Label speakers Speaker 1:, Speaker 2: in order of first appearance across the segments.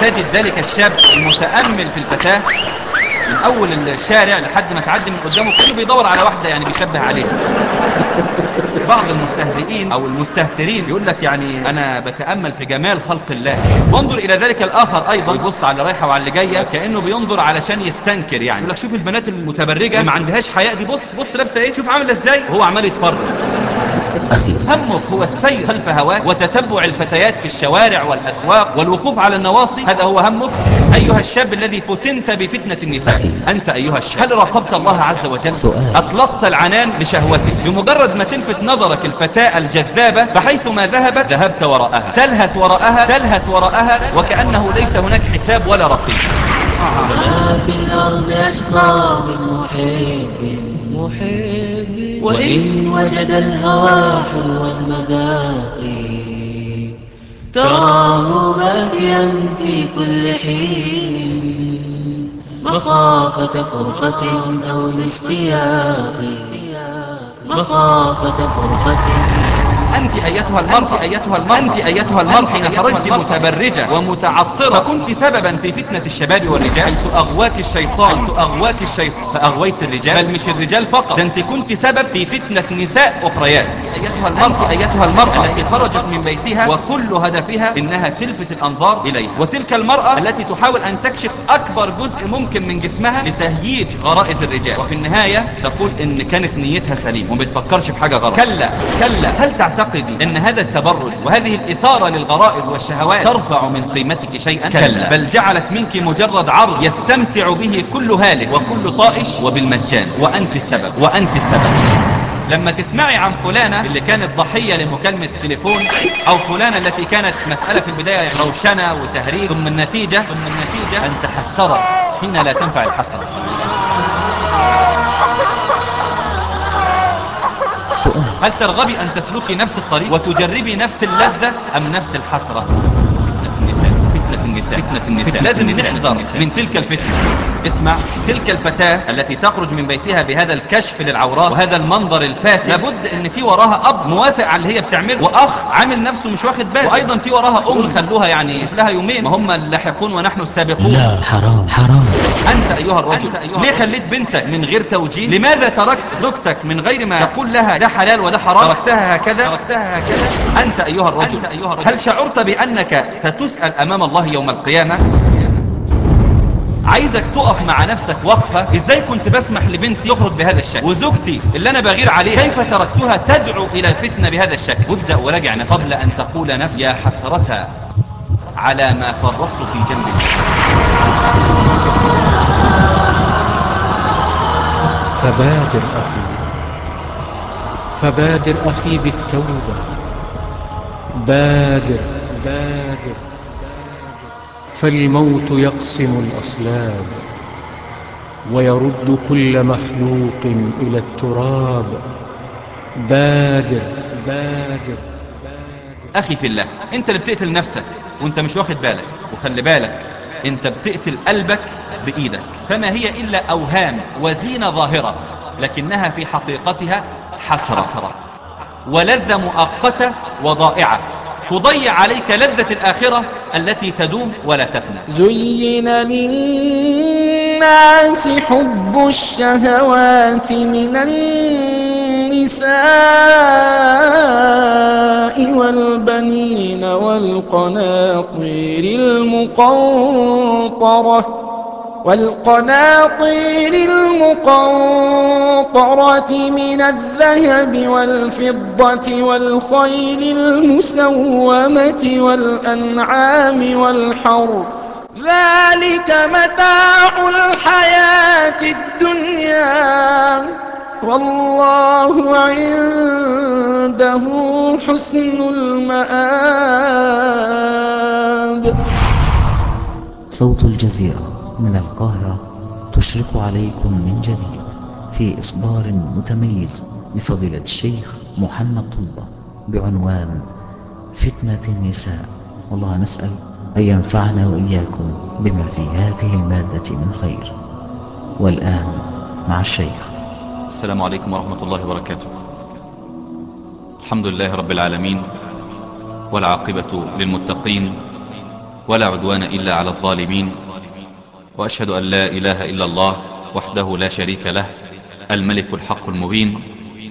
Speaker 1: تجد ذلك الشاب المتأمل في الفتاة من أول الشارع لحد ما تعدي من قدامه كله بيدور على واحدة يعني بيشبه عليها بعض المستهزئين أو المستهترين يقول لك يعني أنا بتأمل في جمال خلق الله. وانظر إلى ذلك الآخر أيضا. يبص على رايحة وعلى اللي جاية. كأنه بينظر علشان يستنكر يعني. يقول لك شوف البنات المتبرجة ما عندهاش حياء دي. بص بص لابسة إيه؟ شوف عاملة إزاي. وهو عمال يتفرج. همك هو السير خلف هواك وتتبع الفتيات في الشوارع والأسواق والوقوف على النواصي. هذا هو همك؟ أيها الشاب الذي فتنت بفتنة النساء. أنت أيها الشاب. هل راقبت الله عز وجل؟
Speaker 2: سؤال.
Speaker 1: أطلقت العنان لشهوتك بمجرد ما تلفت نظرك الفتاة الجذابة فحيث ما ذهبت ذهبت وراءها. تلهث وراءها تلهث وراءها وكأنه ليس هناك حساب ولا رقيب.
Speaker 3: ما في الأرض أشقى من محب محب وإن وجد الهوى حلو المذاق تراه باكيا في كل حين. مخافة فرقة أو الاشتياق مخافة فرقة
Speaker 1: أنت أيتها المرأة أيتها المرأة أنت أيتها المرأة حين خرجت متبرجة. ومتعطرة. فكنت سببا في فتنة الشباب والرجال. حيث أغواك الشيطان. حيث أغواك الشيطان. فأغويت الرجال. بل مش الرجال فقط. ده أنت كنت سبب في فتنة نساء أخريات. أيتها المرأة. أيتها المرأة. التي خرجت من بيتها. وكل هدفها إنها تلفت الأنظار إليها وتلك المرأة التي تحاول أن تكشف أكبر جزء ممكن من جسمها لتهييج غرائز الرجال. وفي النهاية تقول إن كانت نيتها سليمة. وما بتفكرش في حاجة غلط. كلا كلا. هل تعتقدي أن هذا التبرج وهذه الإثارة للغرائز والشهوات ترفع من قيمتك شيئا كلا. بل جعلت منك مجرد عرض يستمتع به كل هالك وكل طائش وبالمجان. وأنت السبب. وأنت السبب. لما تسمعي عن فلانة اللي كانت ضحية لمكالمة تليفون أو فلانة التي كانت مسألة في البداية روشنة وتهريج ثم النتيجة ثم النتيجة أن تحسرت حين لا تنفع الحسرة.
Speaker 2: سؤال
Speaker 1: هل ترغبي أن تسلكي نفس الطريق وتجربي نفس اللذة أم نفس الحسرة؟ فتنة النساء فتنة النساء فتنة النساء لازم نحذر من تلك الفتنة. اسمع تلك الفتاة التي تخرج من بيتها بهذا الكشف للعورات وهذا المنظر الفاتح لابد إن في وراها أب موافق على اللي هي بتعمله. وأخ عامل نفسه مش واخد باله. وأيضا في وراها أم خلوها يعني شوف لها يومين. ما هم اللاحقون ونحن السابقون.
Speaker 2: لا حرام حرام.
Speaker 1: أنت أيها الرجل ليه خليت بنتك من غير توجيه؟ لماذا تركت زوجتك من غير ما تقول لها ده حلال وده حرام؟ تركتها هكذا. تركتها هكذا. أنت أيها الرجل. هل شعرت بأنك ستسأل أمام الله يوم القيامة؟ عايزك تقف مع نفسك وقفة. إزاي كنت بسمح لبنتي يخرج بهذا الشكل؟ وزوجتي اللي أنا بغير عليها كيف تركتها تدعو إلى الفتنة بهذا الشكل؟ وابدأ وراجع نفسك. قبل أن تقول نفس يا حسرة على ما فرطت في جنب
Speaker 4: فبادر أخي. فبادر أخي بالتوبة. بادر بادر. فالموت يقسم الأصلاب ويرد كل مخلوق إلى التراب. بادر بادر
Speaker 1: أخي في الله أنت اللي بتقتل نفسك وأنت مش واخد بالك. وخلي بالك أنت بتقتل قلبك بإيدك. فما هي إلا أوهام وزينة ظاهرة لكنها في حقيقتها حسرة. ولذة مؤقتة وضائعة. تضيع عليك لذة الآخرة التي تدوم ولا تفنى.
Speaker 5: زين للناس حب الشهوات من النساء والبنين والقناطير المقنطرة. والقناطير المقنطرة من الذهب والفضة والخيل المسومة والأنعام والحرث ذلك متاع الحياة الدنيا والله عنده حسن المآب.
Speaker 2: صوت الجزيرة. من القاهرة تشرق عليكم من جديد في إصدار متميز لفضيلة الشيخ محمد طلبة بعنوان فتنة النساء. والله نسأل أن ينفعنا وإياكم بما في هذه المادة من خير. والآن مع الشيخ.
Speaker 1: السلام عليكم ورحمة الله وبركاته. الحمد لله رب العالمين والعاقبة للمتقين ولا عدوان إلا على الظالمين وأشهد أن لا إله إلا الله وحده لا شريك له الملك الحق المبين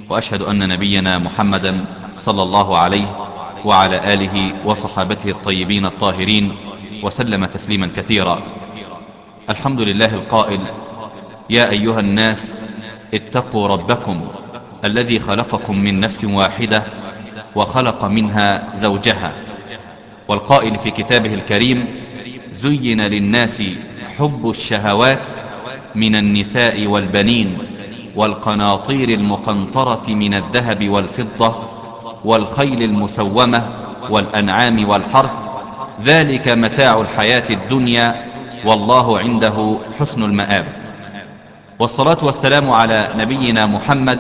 Speaker 1: وأشهد أن نبينا محمدا صلى الله عليه وعلى آله وصحابته الطيبين الطاهرين وسلم تسليما كثيرا. الحمد لله القائل يا أيها الناس اتقوا ربكم الذي خلقكم من نفس واحدة وخلق منها زوجها. والقائل في كتابه الكريم زين للناس حب الشهوات من النساء والبنين والقناطير المقنطرة من الذهب والفضة والخيل المسومة والأنعام والحرث. ذلك متاع الحياة الدنيا والله عنده حسن المآب. والصلاة والسلام على نبينا محمد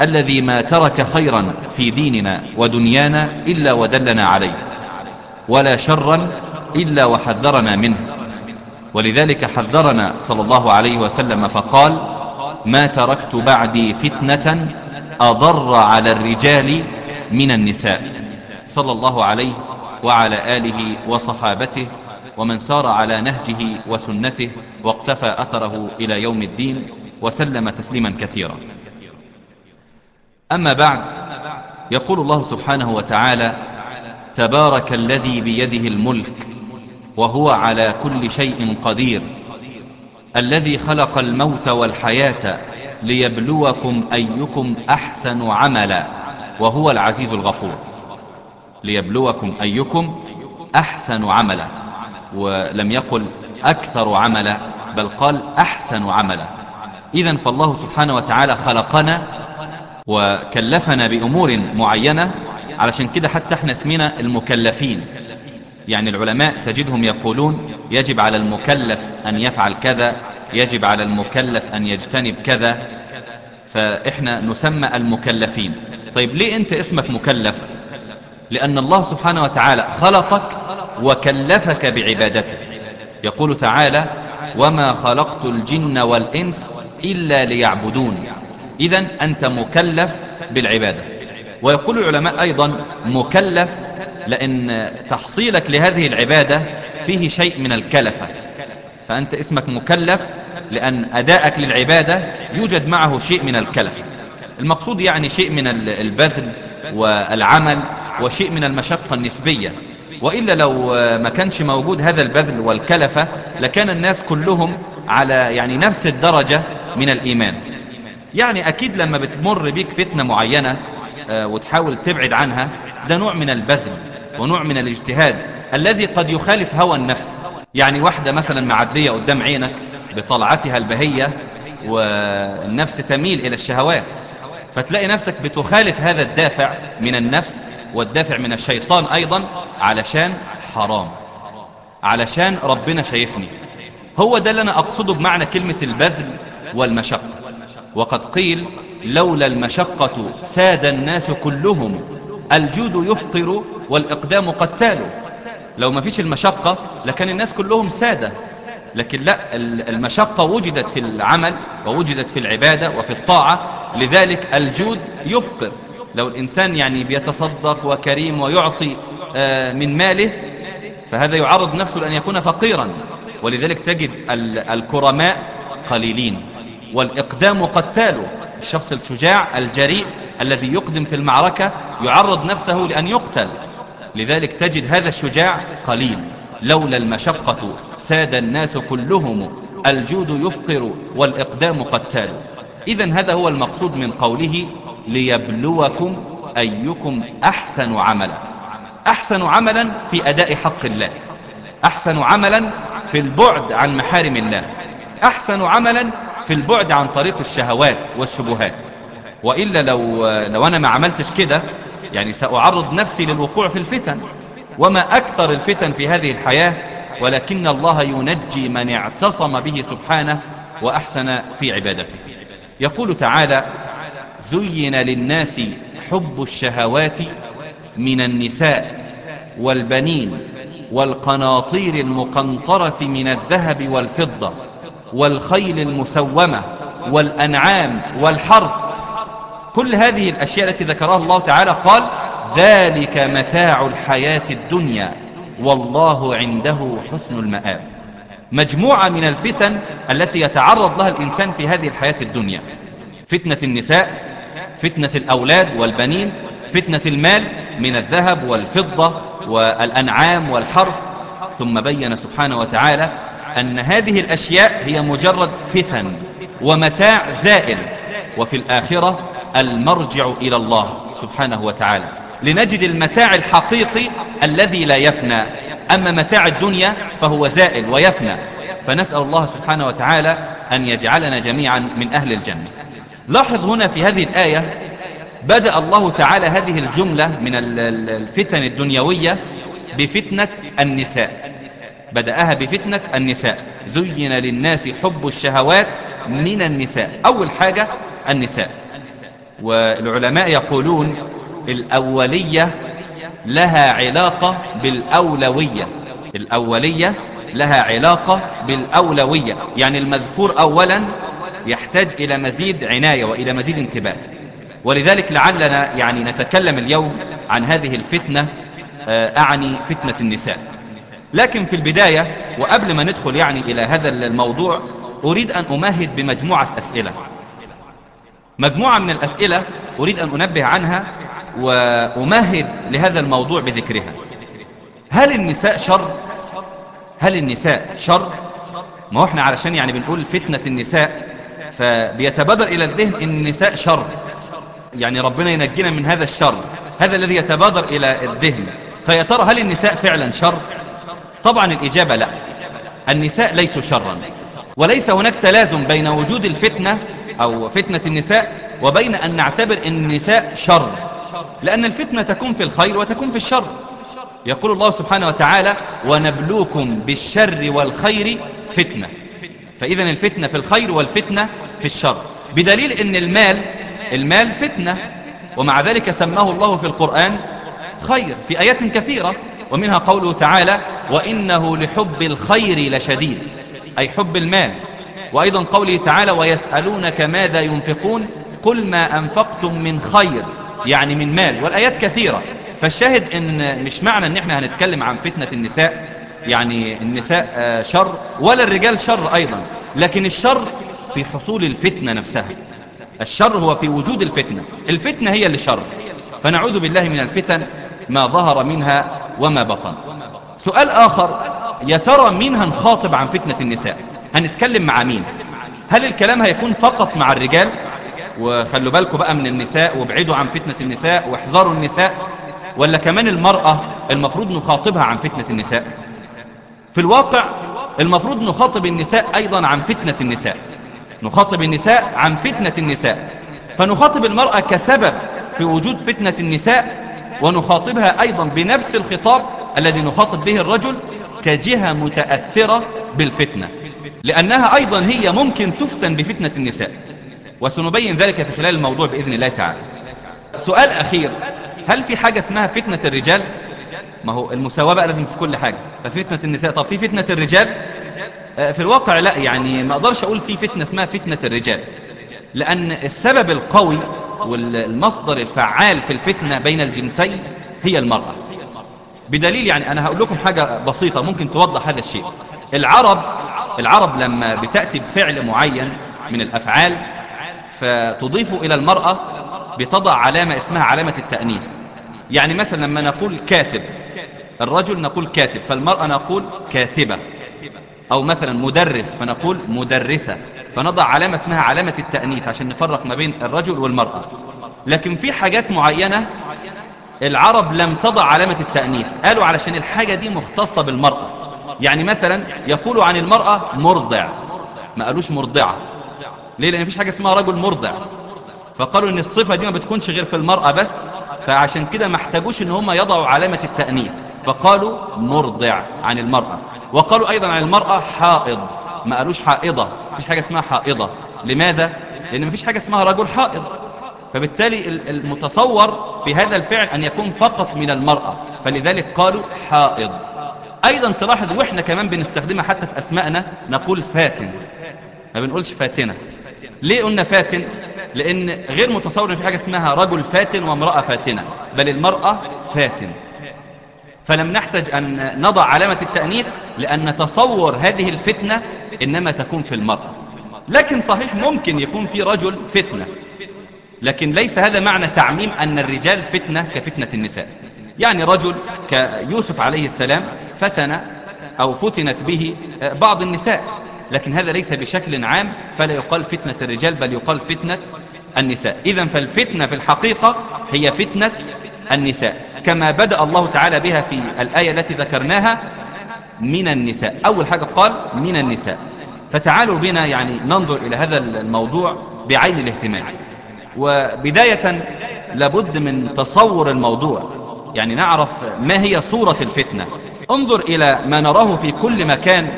Speaker 1: الذي ما ترك خيرا في ديننا ودنيانا إلا ودلنا عليه. ولا شرا إلا وحذرنا منه. ولذلك حذرنا صلى الله عليه وسلم فقال ما تركت بعدي فتنة أضر على الرجال من النساء. صلى الله عليه وعلى آله وصحابته ومن سار على نهجه وسنته واقتفى أثره إلى يوم الدين وسلم تسليما كثيرا. أما بعد يقول الله سبحانه وتعالى تبارك الذي بيده الملك وهو على كل شيء قدير. الذي خلق الموت والحياة ليبلوكم أيكم أحسن عملا وهو العزيز الغفور. ليبلوكم أيكم أحسن عملا ولم يقل أكثر عملا بل قال أحسن عملا. إذا فالله سبحانه وتعالى خلقنا وكلفنا بأمور معينة علشان كده حتى إحنا اسمنا المكلفين. يعني العلماء تجدهم يقولون يجب على المكلف أن يفعل كذا يجب على المكلف أن يجتنب كذا. فإحنا نسمى المكلفين. طيب ليه أنت اسمك مكلف؟ لأن الله سبحانه وتعالى خلقك وكلفك بعبادته. يقول تعالى وما خلقت الجن والإنس إلا ليعبدون. إذا أنت مكلف بالعبادة. ويقول العلماء أيضا مكلف لأن تحصيلك لهذه العبادة فيه شيء من الكلفة. فأنت اسمك مكلف لأن أداءك للعبادة يوجد معه شيء من الكلفة. المقصود يعني شيء من البذل والعمل وشيء من المشقة النسبية. وإلا لو ما كانش موجود هذا البذل والكلفة لكان الناس كلهم على يعني نفس الدرجة من الإيمان. يعني أكيد لما بتمر بيك فتنة معينة وتحاول تبعد عنها ده نوع من البذل ونوع من الاجتهاد الذي قد يخالف هوى النفس. يعني واحدة مثلا معدية قدام عينك بطلعتها البهية والنفس تميل إلى الشهوات فتلاقي نفسك بتخالف هذا الدافع من النفس والدافع من الشيطان أيضا علشان حرام علشان ربنا شايفني. هو ده اللي أنا أقصده بمعنى كلمة البذل والمشقة. وقد قيل لولا المشقة ساد الناس كلهم الجود يفطر والإقدام قتال لو ما فيش المشقة لكان الناس كلهم سادة لكن لا المشقة وجدت في العمل ووجدت في العبادة وفي الطاعة لذلك الجود يفقر. لو الإنسان يعني بيتصدق وكريم ويعطي من ماله فهذا يعرض نفسه لأن يكون فقيرا. ولذلك تجد الكرماء قليلين. والإقدام قتال الشخص الشجاع الجريء الذي يقدم في المعركة يعرض نفسه لأن يقتل. لذلك تجد هذا الشجاع قليل. لولا المشقة ساد الناس كلهم. الجود يفقر والإقدام قتال. إذا هذا هو المقصود من قوله ليبلوكم أيكم أحسن عملا. أحسن عملا في أداء حق الله. أحسن عملا في البعد عن محارم الله. أحسن عملا في البعد عن طريق الشهوات والشبهات. وإلا لو, لو أنا ما عملتش كده يعني سأعرض نفسي للوقوع في الفتن. وما أكثر الفتن في هذه الحياة ولكن الله ينجي من اعتصم به سبحانه وأحسن في عبادته. يقول تعالى زين للناس حب الشهوات من النساء والبنين والقناطير المقنطرة من الذهب والفضة والخيل المسومة والأنعام والحرب. كل هذه الأشياء التي ذكرها الله تعالى قال ذلك متاع الحياة الدنيا والله عنده حسن المآب. مجموعة من الفتن التي يتعرض لها الإنسان في هذه الحياة الدنيا. فتنة النساء فتنة الأولاد والبنين فتنة المال من الذهب والفضة والأنعام والحرف ثم بين سبحانه وتعالى أن هذه الأشياء هي مجرد فتن ومتاع زائل وفي الآخرة المرجع إلى الله سبحانه وتعالى. لنجد المتاع الحقيقي الذي لا يفنى. أما متاع الدنيا فهو زائل ويفنى. فنسأل الله سبحانه وتعالى أن يجعلنا جميعا من أهل الجنة. لاحظ هنا في هذه الآية بدأ الله تعالى هذه الجملة من الفتن الدنيوية بفتنة النساء. بدأها بفتنة النساء. زين للناس حب الشهوات من النساء. أول حاجة النساء. والعلماء يقولون الأولية لها علاقة بالأولوية. الأولية لها علاقة بالأولوية. يعني المذكور أولا يحتاج إلى مزيد عناية وإلى مزيد انتباه. ولذلك لعلنا يعني نتكلم اليوم عن هذه الفتنة أعني فتنة النساء. لكن في البداية وقبل ما ندخل يعني إلى هذا الموضوع أريد أن أمهد بمجموعة أسئلة مجموعة من الأسئلة أريد أن أنبه عنها وأمهد لهذا الموضوع بذكرها هل النساء شر؟ هل النساء شر؟ ما هو إحنا علشان يعني بنقول فتنة النساء فبيتبادر إلى الذهن إن النساء شر يعني ربنا ينجينا من هذا الشر هذا الذي يتبادر إلى الذهن فيا ترى هل النساء فعلا شر؟ طبعا الإجابة لا. النساء ليسوا شرا. وليس هناك تلازم بين وجود الفتنة أو فتنة النساء وبين أن نعتبر أن النساء شر. لأن الفتنة تكون في الخير وتكون في الشر. يقول الله سبحانه وتعالى ونبلوكم بالشر والخير فتنة. فإذا الفتنة في الخير والفتنة في الشر. بدليل أن المال المال فتنة. ومع ذلك سماه الله في القرآن خير في آيات كثيرة. ومنها قوله تعالى وإنه لحب الخير لشديد أي حب المال. وأيضا قوله تعالى ويسألونك ماذا ينفقون؟ قل ما أنفقتم من خير يعني من مال. والآيات كثيرة. فالشاهد إن مش معنى إن إحنا هنتكلم عن فتنة النساء يعني النساء شر ولا الرجال شر أيضا. لكن الشر في حصول الفتنة نفسها. الشر هو في وجود الفتنة. الفتنة هي اللي شر. فنعوذ بالله من الفتن ما ظهر منها وما بطن. سؤال آخر يا ترى مين هنخاطب عن فتنة النساء؟ هنتكلم مع مين؟ هل الكلام هيكون فقط مع الرجال؟ وخلوا بالكم بقى من النساء وابعدوا عن فتنة النساء واحذروا النساء ولا كمان المرأة المفروض نخاطبها عن فتنة النساء؟ في الواقع المفروض نخاطب النساء أيضا عن فتنة النساء. نخاطب النساء عن فتنة النساء. فنخاطب المرأة كسبب في وجود فتنة النساء ونخاطبها أيضا بنفس الخطاب الذي نخاطب به الرجل كجهة متأثرة بالفتنة لأنها أيضا هي ممكن تفتن بفتنة النساء. وسنبين ذلك في خلال الموضوع بإذن الله تعالى. سؤال أخير هل في حاجة اسمها فتنة الرجال؟ ما هو المساواة بقى لازم في كل حاجة. ففتنة النساء طب في فتنة الرجال؟ في الواقع لا يعني ما أقدرش أقول في فتنة اسمها فتنة الرجال لأن السبب القوي والمصدر الفعال في الفتنة بين الجنسين هي المرأة. بدليل يعني أنا هقول لكم حاجة بسيطة ممكن توضح هذا الشيء. العرب العرب لما بتأتي بفعل معين من الأفعال فتضيف إلى المرأة بتضع علامة اسمها علامة التأنيث. يعني مثلا لما نقول كاتب الرجل نقول كاتب فالمرأة نقول كاتبة. أو مثلا مدرس فنقول مدرسة فنضع علامة اسمها علامة التأنيث عشان نفرق ما بين الرجل والمرأة. لكن في حاجات معينة العرب لم تضع علامة التأنيث قالوا علشان الحاجة دي مختصة بالمرأة. يعني مثلا يقولوا عن المرأة مرضع ما قالوش مرضعة. ليه؟ لأن مفيش حاجة اسمها رجل مرضع. فقالوا إن الصفة دي ما بتكونش غير في المرأة بس فعشان كده ما احتاجوش إن هم يضعوا علامة التأنيث. فقالوا مرضع عن المرأة. وقالوا أيضا عن المرأة حائض. ما قالوش حائضة. مفيش حاجة اسمها حائضة. لماذا؟ لأن مفيش حاجة اسمها رجل حائض. فبالتالي المتصور في هذا الفعل أن يكون فقط من المرأة. فلذلك قالوا حائض. أيضا تلاحظ وإحنا كمان بنستخدمها حتى في أسمائنا نقول فاتن. ما بنقولش فاتنة. ليه قلنا فاتن؟ لأن غير متصور أن في حاجة اسمها رجل فاتن وامرأة فاتنة. بل المرأة فاتن. فلم نحتج أن نضع علامة التأنيث لأن تصور هذه الفتنة إنما تكون في المرأة. لكن صحيح ممكن يكون في رجل فتنة. لكن ليس هذا معنى تعميم أن الرجال فتنة كفتنة النساء. يعني رجل كيوسف عليه السلام فتن أو فتنت به بعض النساء. لكن هذا ليس بشكل عام فلا يقال فتنة الرجال بل يقال فتنة النساء. إذا فالفتنة في الحقيقة هي فتنة النساء. كما بدأ الله تعالى بها في الآية التي ذكرناها من النساء. أول حاجة قال من النساء. فتعالوا بنا يعني ننظر إلى هذا الموضوع بعين الاهتمام. وبداية لابد من تصور الموضوع. يعني نعرف ما هي صورة الفتنة. انظر إلى ما نراه في كل مكان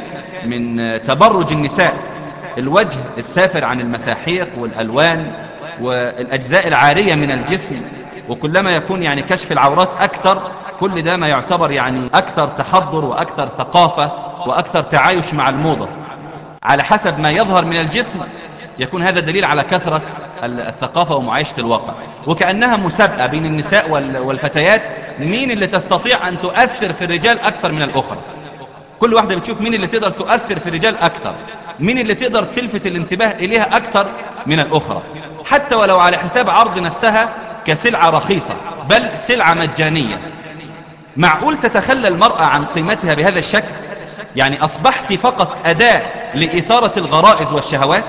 Speaker 1: من تبرج النساء. الوجه السافر عن المساحيق والألوان والأجزاء العارية من الجسم. وكلما يكون يعني كشف العورات أكثر كل ده ما يعتبر يعني أكثر تحضر وأكثر ثقافة وأكثر تعايش مع الموضة. على حسب ما يظهر من الجسم يكون هذا دليل على كثرة الثقافة ومعايشة الواقع. وكأنها مسابقة بين النساء والفتيات مين اللي تستطيع أن تؤثر في الرجال أكثر من الأخرى؟ كل واحدة بتشوف مين اللي تقدر تؤثر في الرجال أكثر مين اللي تقدر تلفت الانتباه إليها أكثر من الأخرى. حتى ولو على حساب عرض نفسها كسلعة رخيصة بل سلعة مجانية. معقول تتخلى المرأة عن قيمتها بهذا الشكل؟ يعني أصبحت فقط أداة لإثارة الغرائز والشهوات؟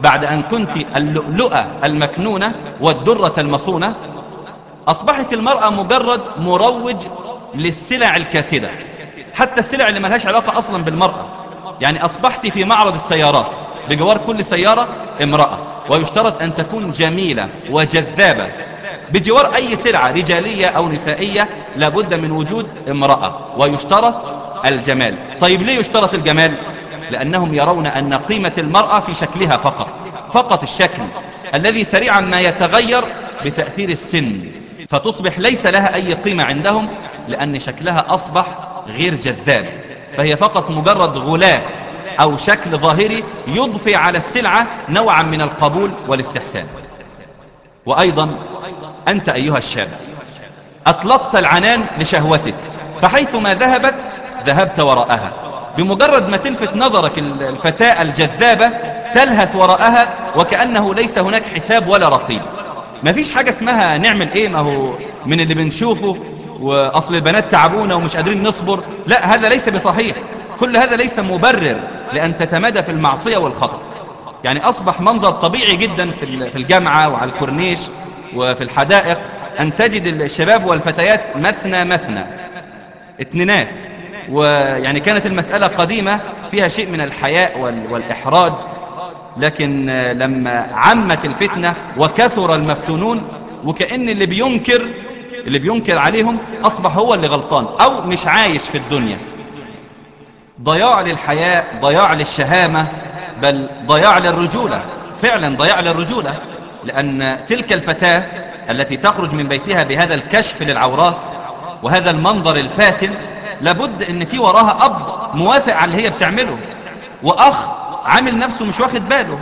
Speaker 1: بعد أن كنت اللؤلؤة المكنونة والدرة المصونة أصبحت المرأة مجرد مروج للسلع الكاسدة حتى السلع اللي ملهاش علاقة أصلا بالمرأة. يعني أصبحت في معرض السيارات بجوار كل سيارة امرأة ويشترط أن تكون جميلة وجذابة. بجوار أي سلعة رجالية أو نسائية لابد من وجود امرأة ويشترط الجمال. طيب ليه يشترط الجمال؟ لأنهم يرون أن قيمة المرأة في شكلها فقط فقط الشكل الذي سريعا ما يتغير بتأثير السن. فتصبح ليس لها أي قيمة عندهم لأن شكلها أصبح غير جذاب. فهي فقط مجرد غلاف أو شكل ظاهري يضفي على السلعة نوعا من القبول والاستحسان. وأيضا أنت أيها الشاب أطلقت العنان لشهوتك فحيثما ذهبت ذهبت وراءها. بمجرد ما تلفت نظرك الفتاة الجذابة تلهث وراءها وكأنه ليس هناك حساب ولا رقيب. ما فيش حاجة اسمها نعمل إيه؟ ما هو من اللي بنشوفه وأصل البنات تعبونا ومش قادرين نصبر. لا هذا ليس بصحيح. كل هذا ليس مبرر لأن تتمادى في المعصية والخطأ. يعني أصبح منظر طبيعي جدا في الجامعة وعلى الكورنيش. وفي الحدائق أن تجد الشباب والفتيات مثنى مثنى اتنينات ويعني كانت المسألة قديمة فيها شيء من الحياء والإحراج. لكن لما عمت الفتنة وكثر المفتونون وكأن اللي بينكر اللي بينكر عليهم أصبح هو اللي غلطان أو مش عايش في الدنيا. ضياع للحياء ضياع للشهامة بل ضياع للرجولة. فعلا ضياع للرجولة. لأن تلك الفتاة التي تخرج من بيتها بهذا الكشف للعورات وهذا المنظر الفاتن لابد إن في وراها أب موافق على اللي هي بتعمله وأخ عامل نفسه مش واخد باله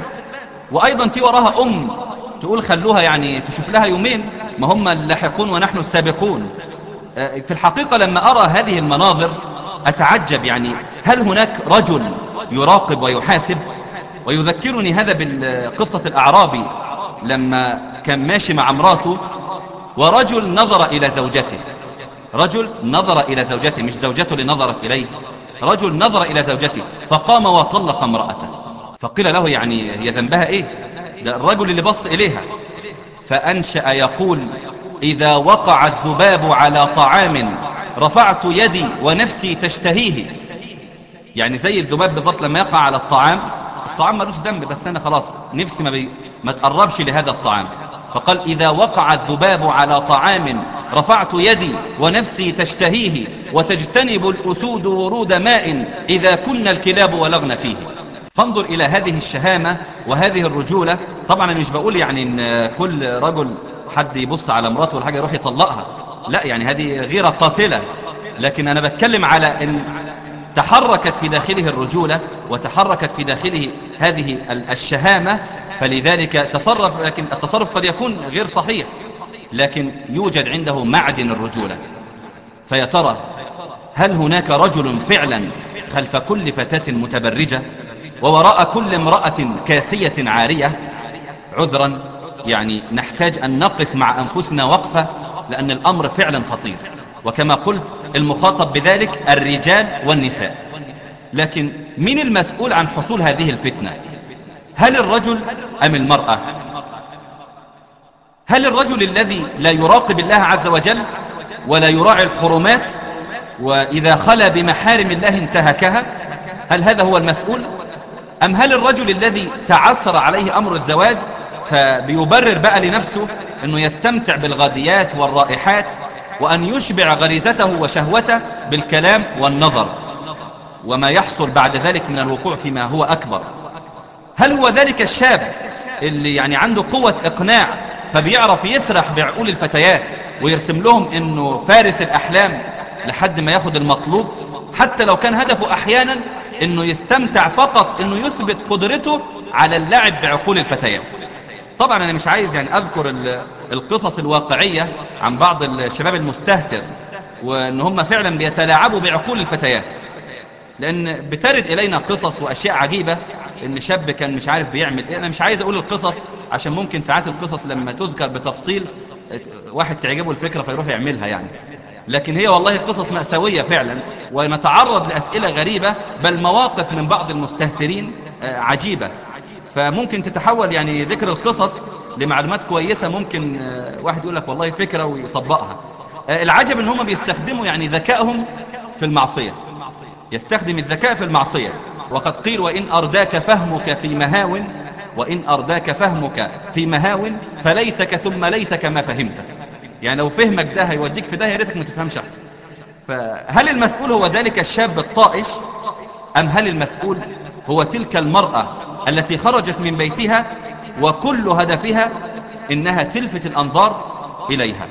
Speaker 1: وأيضا في وراها أم تقول خلوها يعني تشوف لها يومين ما هم اللاحقون ونحن السابقون. في الحقيقة لما أرى هذه المناظر أتعجب يعني هل هناك رجل يراقب ويحاسب؟ ويذكرني هذا بالقصة الأعرابي لما كان ماشي مع امراته ورجل نظر إلى زوجته. رجل نظر إلى زوجته مش زوجته اللي نظرت إليه. رجل نظر إلى زوجته فقام وطلق امرأته. فقيل له يعني هي ذنبها إيه؟ ده الرجل اللي بص إليها. فأنشأ يقول إذا وقع الذباب على طعام رفعت يدي ونفسي تشتهيه. يعني زي الذباب بالضبط لما يقع على الطعام الطعام ملوش ذنب بس أنا خلاص نفسي ما, بي... ما تقربش لهذا الطعام. فقال إذا وقع الذباب على طعام رفعت يدي ونفسي تشتهيه وتجتنب الأسود ورود ماء إذا كنا الكلاب ولغن فيه. فانظر إلى هذه الشهامة وهذه الرجولة. طبعا أنا مش بقول يعني إن كل رجل حد يبص على مراته ولا حاجة يروح يطلقها. لا يعني هذه غيرة قاتلة. لكن أنا بتكلم على إن تحركت في داخله الرجولة وتحركت في داخله هذه الشهامة فلذلك تصرف لكن التصرف قد يكون غير صحيح لكن يوجد عنده معدن الرجولة. فيا ترى هل هناك رجل فعلا خلف كل فتاة متبرجة ووراء كل امرأة كاسية عارية؟ عذرا يعني نحتاج أن نقف مع أنفسنا وقفة لأن الأمر فعلا خطير. وكما قلت المخاطب بذلك الرجال والنساء. لكن من المسؤول عن حصول هذه الفتنة؟ هل الرجل أم المرأة؟ هل الرجل الذي لا يراقب الله عز وجل ولا يراعي الحرمات وإذا خلى بمحارم الله انتهكها؟ هل هذا هو المسؤول؟ أم هل الرجل الذي تعسر عليه أمر الزواج فبيبرر بقى لنفسه أنه يستمتع بالغاديات والرائحات وأن يشبع غريزته وشهوته بالكلام والنظر وما يحصل بعد ذلك من الوقوع فيما هو أكبر. هل هو ذلك الشاب اللي يعني عنده قوة إقناع فبيعرف يسرح بعقول الفتيات ويرسم لهم أنه فارس الأحلام لحد ما ياخد المطلوب؟ حتى لو كان هدفه أحيانا أنه يستمتع فقط أنه يثبت قدرته على اللعب بعقول الفتيات. طبعا أنا مش عايز يعني أذكر القصص الواقعية عن بعض الشباب المستهتر وأن هم فعلا بيتلاعبوا بعقول الفتيات. لأن بترد إلينا قصص وأشياء عجيبة إن شاب كان مش عارف بيعمل إيه. أنا مش عايز أقول القصص عشان ممكن ساعات القصص لما تذكر بتفصيل واحد تعجبه الفكرة فيروح يعملها يعني. لكن هي والله قصص مأساوية فعلا ونتعرض لأسئلة غريبة بل مواقف من بعض المستهترين عجيبة. فممكن تتحول يعني ذكر القصص لمعلومات كويسة ممكن واحد يقول لك والله فكرة ويطبقها. العجب إن هم بيستخدموا يعني ذكائهم في المعصية. يستخدم الذكاء في المعصية. وقد قيل وإن أرداك فهمك في مهاو وإن أرداك فهمك في مهاو فليتك ثم ليتك ما فهمت. يعني لو فهمك ده هيوديك في ده يا ريتك ما تفهمش أحسن. فهل المسؤول هو ذلك الشاب الطائش أم هل المسؤول هو تلك المرأة التي خرجت من بيتها وكل هدفها إنها تلفت الأنظار إليها.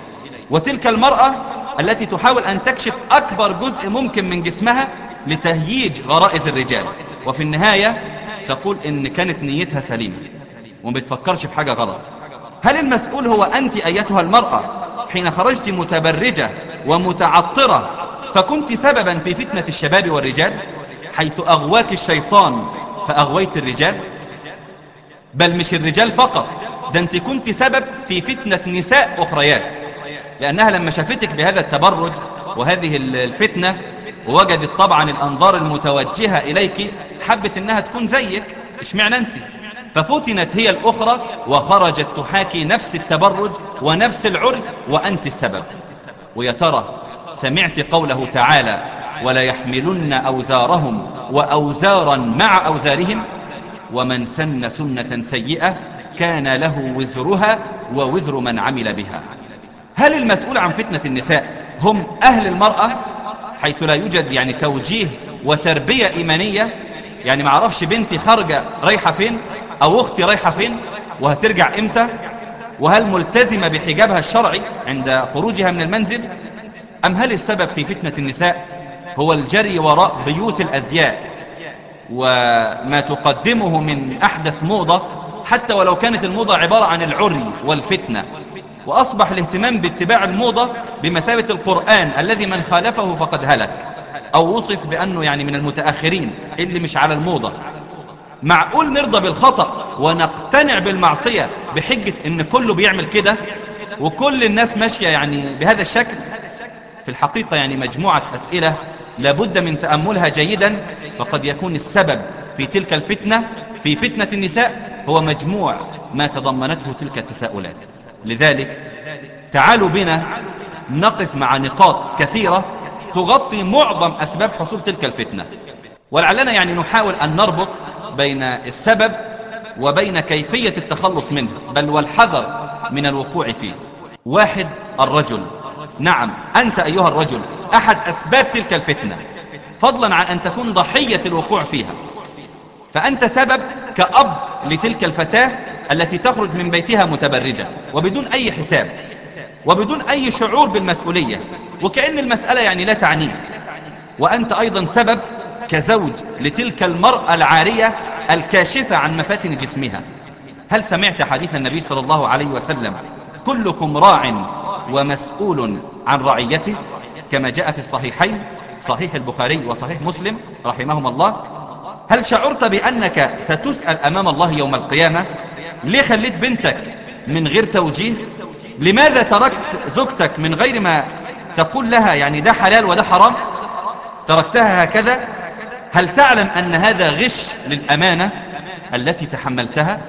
Speaker 1: وتلك المرأة التي تحاول أن تكشف أكبر جزء ممكن من جسمها لتهييج غرائز الرجال. وفي النهاية تقول إن كانت نيتها سليمة وما بتفكرش في حاجة غلط. هل المسؤول هو أنت أيتها المرأة حين خرجت متبرجة ومتعطرة فكنت سببا في فتنة الشباب والرجال؟ حيث أغواك الشيطان فأغويت الرجال. بل مش الرجال فقط ده أنت كنت سبب في فتنة نساء أخريات. لأنها لما شافتك بهذا التبرج وهذه الفتنة ووجدت طبعا الأنظار المتوجهة إليك حبت أنها تكون زيك إشمعنى أنت؟ ففتنت هي الأخرى وخرجت تحاكي نفس التبرج ونفس العري وأنت السبب. ويا ترى سمعت قوله تعالى ولا يحملن أوزارهم وأوزارا مع أوزارهم. ومن سن سنة سيئة كان له وزرها ووزر من عمل بها. هل المسؤول عن فتنة النساء هم أهل المرأة؟ حيث لا يوجد يعني توجيه وتربية إيمانية. يعني ما عرفش بنتي خارجة رايحة فين أو أختي رايحة فين وهترجع إمتى؟ وهل ملتزمة بحجابها الشرعي عند خروجها من المنزل؟ أم هل السبب في فتنة النساء هو الجري وراء بيوت الأزياء وما تقدمه من أحدث موضة حتى ولو كانت الموضة عبارة عن العري والفتنة. وأصبح الاهتمام باتباع الموضة بمثابة القرآن الذي من خالفه فقد هلك أو وصف بأنه يعني من المتأخرين اللي مش على الموضة. معقول نرضى بالخطأ ونقتنع بالمعصية بحجة إن كله بيعمل كده وكل الناس ماشية يعني بهذا الشكل؟ في الحقيقة يعني مجموعة أسئلة لابد من تأملها جيدا فقد يكون السبب في تلك الفتنة في فتنة النساء هو مجموع ما تضمنته تلك التساؤلات. لذلك تعالوا بنا نقف مع نقاط كثيرة تغطي معظم أسباب حصول تلك الفتنة. ولعلنا يعني نحاول أن نربط بين السبب وبين كيفية التخلص منه بل والحذر من الوقوع فيه. واحد الرجل. نعم أنت أيها الرجل أحد أسباب تلك الفتنة فضلا عن أن تكون ضحية الوقوع فيها. فأنت سبب كأب لتلك الفتاة التي تخرج من بيتها متبرجة وبدون أي حساب وبدون أي شعور بالمسؤولية وكأن المسألة يعني لا تعنيك. وأنت أيضا سبب كزوج لتلك المرأة العارية الكاشفة عن مفاتن جسمها. هل سمعت حديث النبي صلى الله عليه وسلم؟ كلكم راع ومسؤول عن رعيته؟ كما جاء في الصحيحين صحيح البخاري وصحيح مسلم رحمهم الله هل شعرت بأنك ستسأل أمام الله يوم القيامة ليه خليت بنتك من غير توجيه؟ لماذا تركت زوجتك من غير ما تقول لها يعني ده حلال وده حرام؟ تركتها هكذا؟ هل تعلم أن هذا غش للأمانة التي تحملتها؟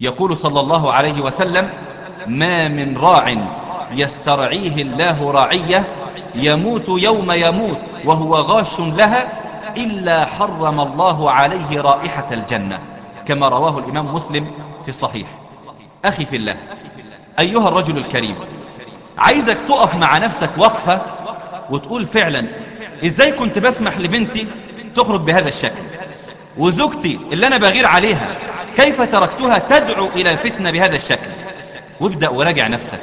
Speaker 1: يقول صلى الله عليه وسلم ما من راع يسترعيه الله رعية يموت يوم يموت وهو غاش لها إلا حرم الله عليه رائحة الجنة كما رواه الإمام مسلم في الصحيح. أخي في الله أيها الرجل الكريم عايزك تقف مع نفسك وقفة وتقول فعلا إزاي كنت بسمح لبنتي تخرج بهذا الشكل؟ وزوجتي اللي أنا بغير عليها كيف تركتها تدعو إلى الفتنة بهذا الشكل؟ وابدأ وراجع نفسك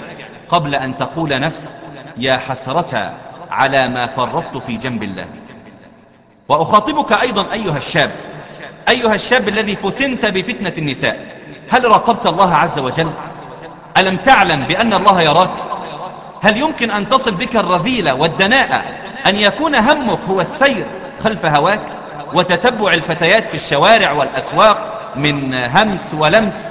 Speaker 1: قبل أن تقول نفس يا حسرة على ما فرطت في جنب الله. وأخاطبك أيضا أيها الشاب أيها الشاب الذي فتنت بفتنة النساء. هل راقبت الله عز وجل؟ ألم تعلم بأن الله يراك؟ هل يمكن أن تصل بك الرذيلة والدناءة أن يكون همك هو السير خلف هواك وتتبع الفتيات في الشوارع والأسواق من همس ولمس؟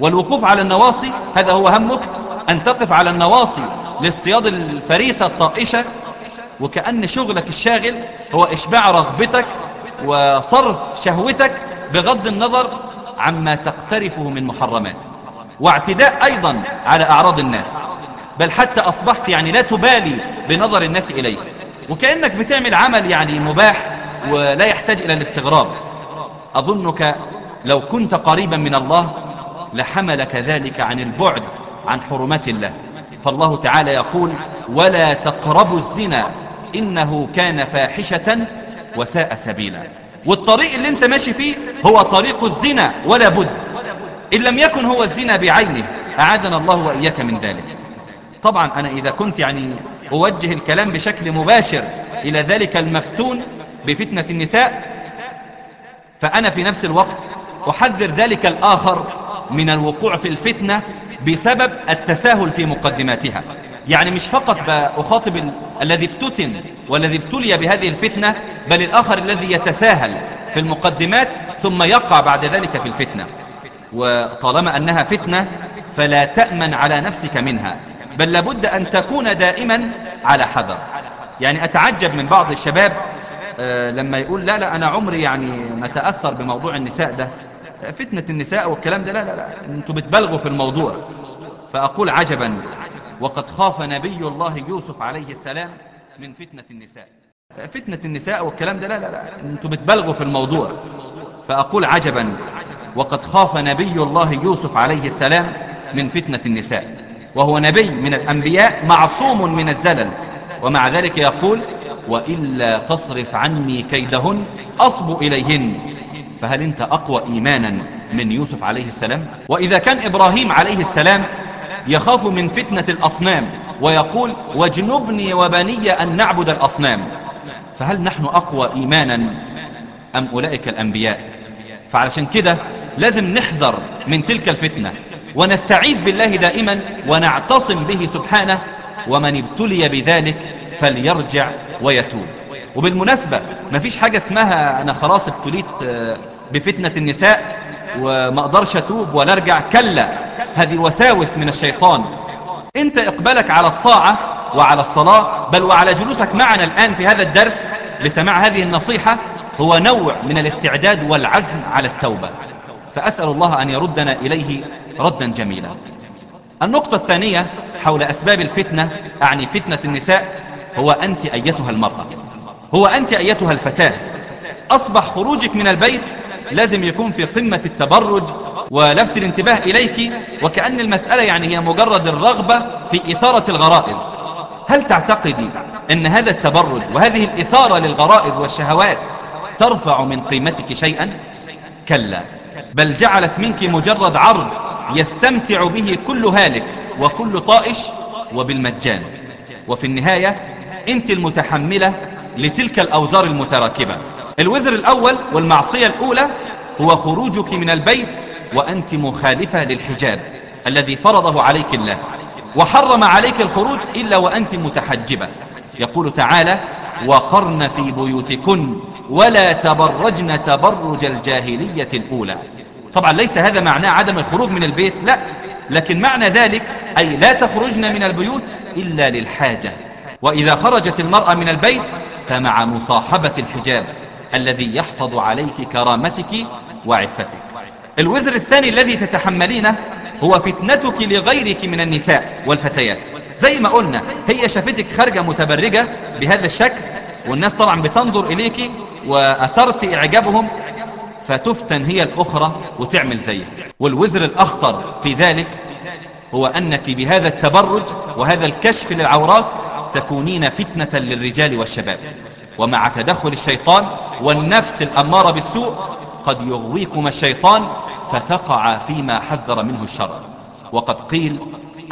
Speaker 1: والوقوف على النواصي هذا هو همك؟ أن تقف على النواصي لاصطياد الفريسة الطائشة وكأن شغلك الشاغل هو إشباع رغبتك وصرف شهوتك بغض النظر عما تقترفه من محرمات واعتداء أيضا على أعراض الناس بل حتى أصبحت يعني لا تبالي بنظر الناس إليك وكأنك بتعمل عمل يعني مباح ولا يحتاج إلى الاستغراب. أظنك لو كنت قريبا من الله لحملك ذلك عن البعد عن حرمات الله. فالله تعالى يقول ولا تقربوا الزنا إنه كان فاحشة وساء سبيلا. والطريق اللي انت ماشي فيه هو طريق الزنا ولا بد. إن لم يكن هو الزنا بعينه أعاذنا الله وإياك من ذلك. طبعا أنا إذا كنت يعني أوجه الكلام بشكل مباشر إلى ذلك المفتون بفتنة النساء فأنا في نفس الوقت أحذر ذلك الآخر من الوقوع في الفتنة بسبب التساهل في مقدماتها. يعني مش فقط أخاطب ال... الذي افتتن والذي ابتلي بهذه الفتنة بل الآخر الذي يتساهل في المقدمات ثم يقع بعد ذلك في الفتنة. وطالما أنها فتنة فلا تأمن على نفسك منها. بل لابد أن تكون دائما على حذر. يعني أتعجب من بعض الشباب آه، لما يقول لا لا أنا عمري يعني ما تأثر بموضوع النساء ده. فتنة النساء والكلام ده لا لا لا أنتوا بتبالغوا في الموضوع. فأقول عجبا وقد خاف نبي الله يوسف عليه السلام من فتنة النساء. فتنة النساء والكلام ده لا لا لا أنتوا بتبالغوا في الموضوع. فأقول عجبا وقد خاف نبي الله يوسف عليه السلام من فتنة النساء. وهو نبي من الأنبياء معصوم من الزلل. ومع ذلك يقول وإلا تصرف عني كيدهن أصب إليهن. فهل أنت أقوى إيمانا من يوسف عليه السلام؟ وإذا كان إبراهيم عليه السلام يخاف من فتنة الأصنام ويقول واجنبني وبني أن نعبد الأصنام فهل نحن أقوى إيمانا أم أولئك الأنبياء؟ فعلشان كده لازم نحذر من تلك الفتنة ونستعيذ بالله دائما ونعتصم به سبحانه ومن ابتلي بذلك فليرجع ويتوب. وبالمناسبة ما فيش حاجة اسمها أنا خلاص ابتليت بفتنة النساء وما أقدرش أتوب ولا أرجع كلا هذه وساوس من الشيطان. أنت إقبالك على الطاعة وعلى الصلاة بل وعلى جلوسك معنا الآن في هذا الدرس لسماع هذه النصيحة هو نوع من الاستعداد والعزم على التوبة. فأسأل الله أن يردنا إليه ردا جميلا. النقطة الثانية حول أسباب الفتنة أعني فتنة النساء هو أنت أيتها المرأة. هو أنت أيتها الفتاة. أصبح خروجك من البيت لازم يكون في قمة التبرج ولفت الانتباه إليك وكأن المسألة يعني هي مجرد الرغبة في إثارة الغرائز. هل تعتقدي أن هذا التبرج وهذه الإثارة للغرائز والشهوات ترفع من قيمتك شيئا؟ كلا بل جعلت منك مجرد عرض يستمتع به كل هالك وكل طائش وبالمجان. وفي النهاية أنت المتحملة لتلك الأوزار المتراكبة. الوزر الأول والمعصية الأولى هو خروجك من البيت وأنت مخالفة للحجاب الذي فرضه عليك الله وحرم عليك الخروج إلا وأنت متحجبة. يقول تعالى وقرن في بيوتكن ولا تبرجن تبرج الجاهلية الأولى. طبعا ليس هذا معناه عدم الخروج من البيت لا. لكن معنى ذلك أي لا تخرجن من البيوت إلا للحاجة. وإذا خرجت المرأة من البيت فمع مصاحبة الحجاب. الذي يحفظ عليك كرامتك وعفتك. الوزر الثاني الذي تتحملينه هو فتنتك لغيرك من النساء والفتيات. زي ما قلنا هي شافتك خارجة متبرجة بهذا الشكل والناس طبعا بتنظر إليك وأثرت إعجابهم فتفتن هي الأخرى وتعمل زيك والوزر الأخطر في ذلك هو أنك بهذا التبرج وهذا الكشف للعورات تكونين فتنة للرجال والشباب. ومع تدخل الشيطان والنفس الأمارة بالسوء قد يغويكم الشيطان فتقع فيما حذر منه الشرع وقد قيل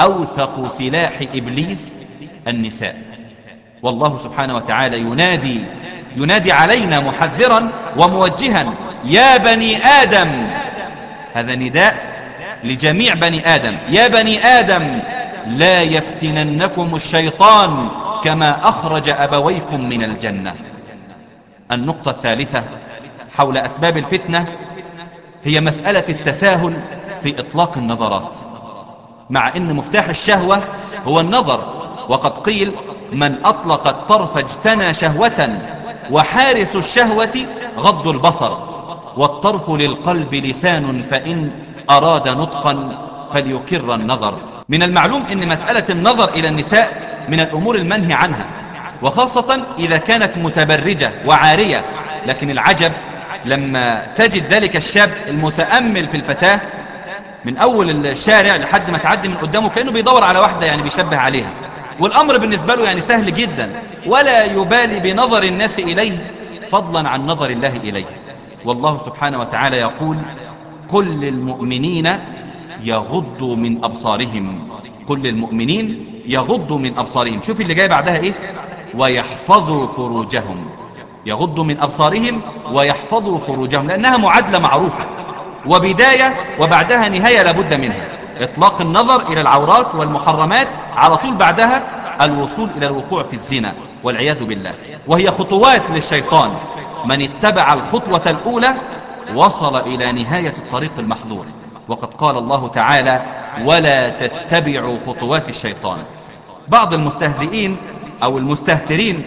Speaker 1: أوثق سلاح إبليس النساء. والله سبحانه وتعالى ينادي ينادي علينا محذرا وموجها يا بني آدم. هذا نداء لجميع بني آدم. يا بني آدم لا يفتننكم الشيطان كما أخرج أبويكم من الجنة. النقطة الثالثة حول أسباب الفتنة هي مسألة التساهل في إطلاق النظرات مع أن مفتاح الشهوة هو النظر وقد قيل من أطلق الطرف اجتنى شهوة وحارس الشهوة غض البصر والطرف للقلب لسان فإن أراد نطقا فليكر النظر. من المعلوم أن مسألة النظر إلى النساء من الأمور المنهي عنها وخاصة إذا كانت متبرجة وعارية. لكن العجب لما تجد ذلك الشاب المتأمل في الفتاة من أول الشارع لحد ما تعدي من قدامه كأنه بيدور على واحدة يعني بيشبه عليها. والأمر بالنسبة له يعني سهل جدا ولا يبالي بنظر الناس إليه فضلا عن نظر الله إليه. والله سبحانه وتعالى يقول قل للمؤمنين يغضوا من أبصارهم. قل للمؤمنين يغضوا من أبصارهم. شوف اللي جاي بعدها إيه؟ ويحفظوا فروجهم. يغضوا من أبصارهم ويحفظوا فروجهم لأنها معادلة معروفة. وبداية وبعدها نهاية لابد منها. إطلاق النظر إلى العورات والمحرمات على طول بعدها الوصول إلى الوقوع في الزنا والعياذ بالله. وهي خطوات للشيطان. من اتبع الخطوة الأولى وصل إلى نهاية الطريق المحظور. وقد قال الله تعالى ولا تتبعوا خطوات الشيطان. بعض المستهزئين أو المستهترين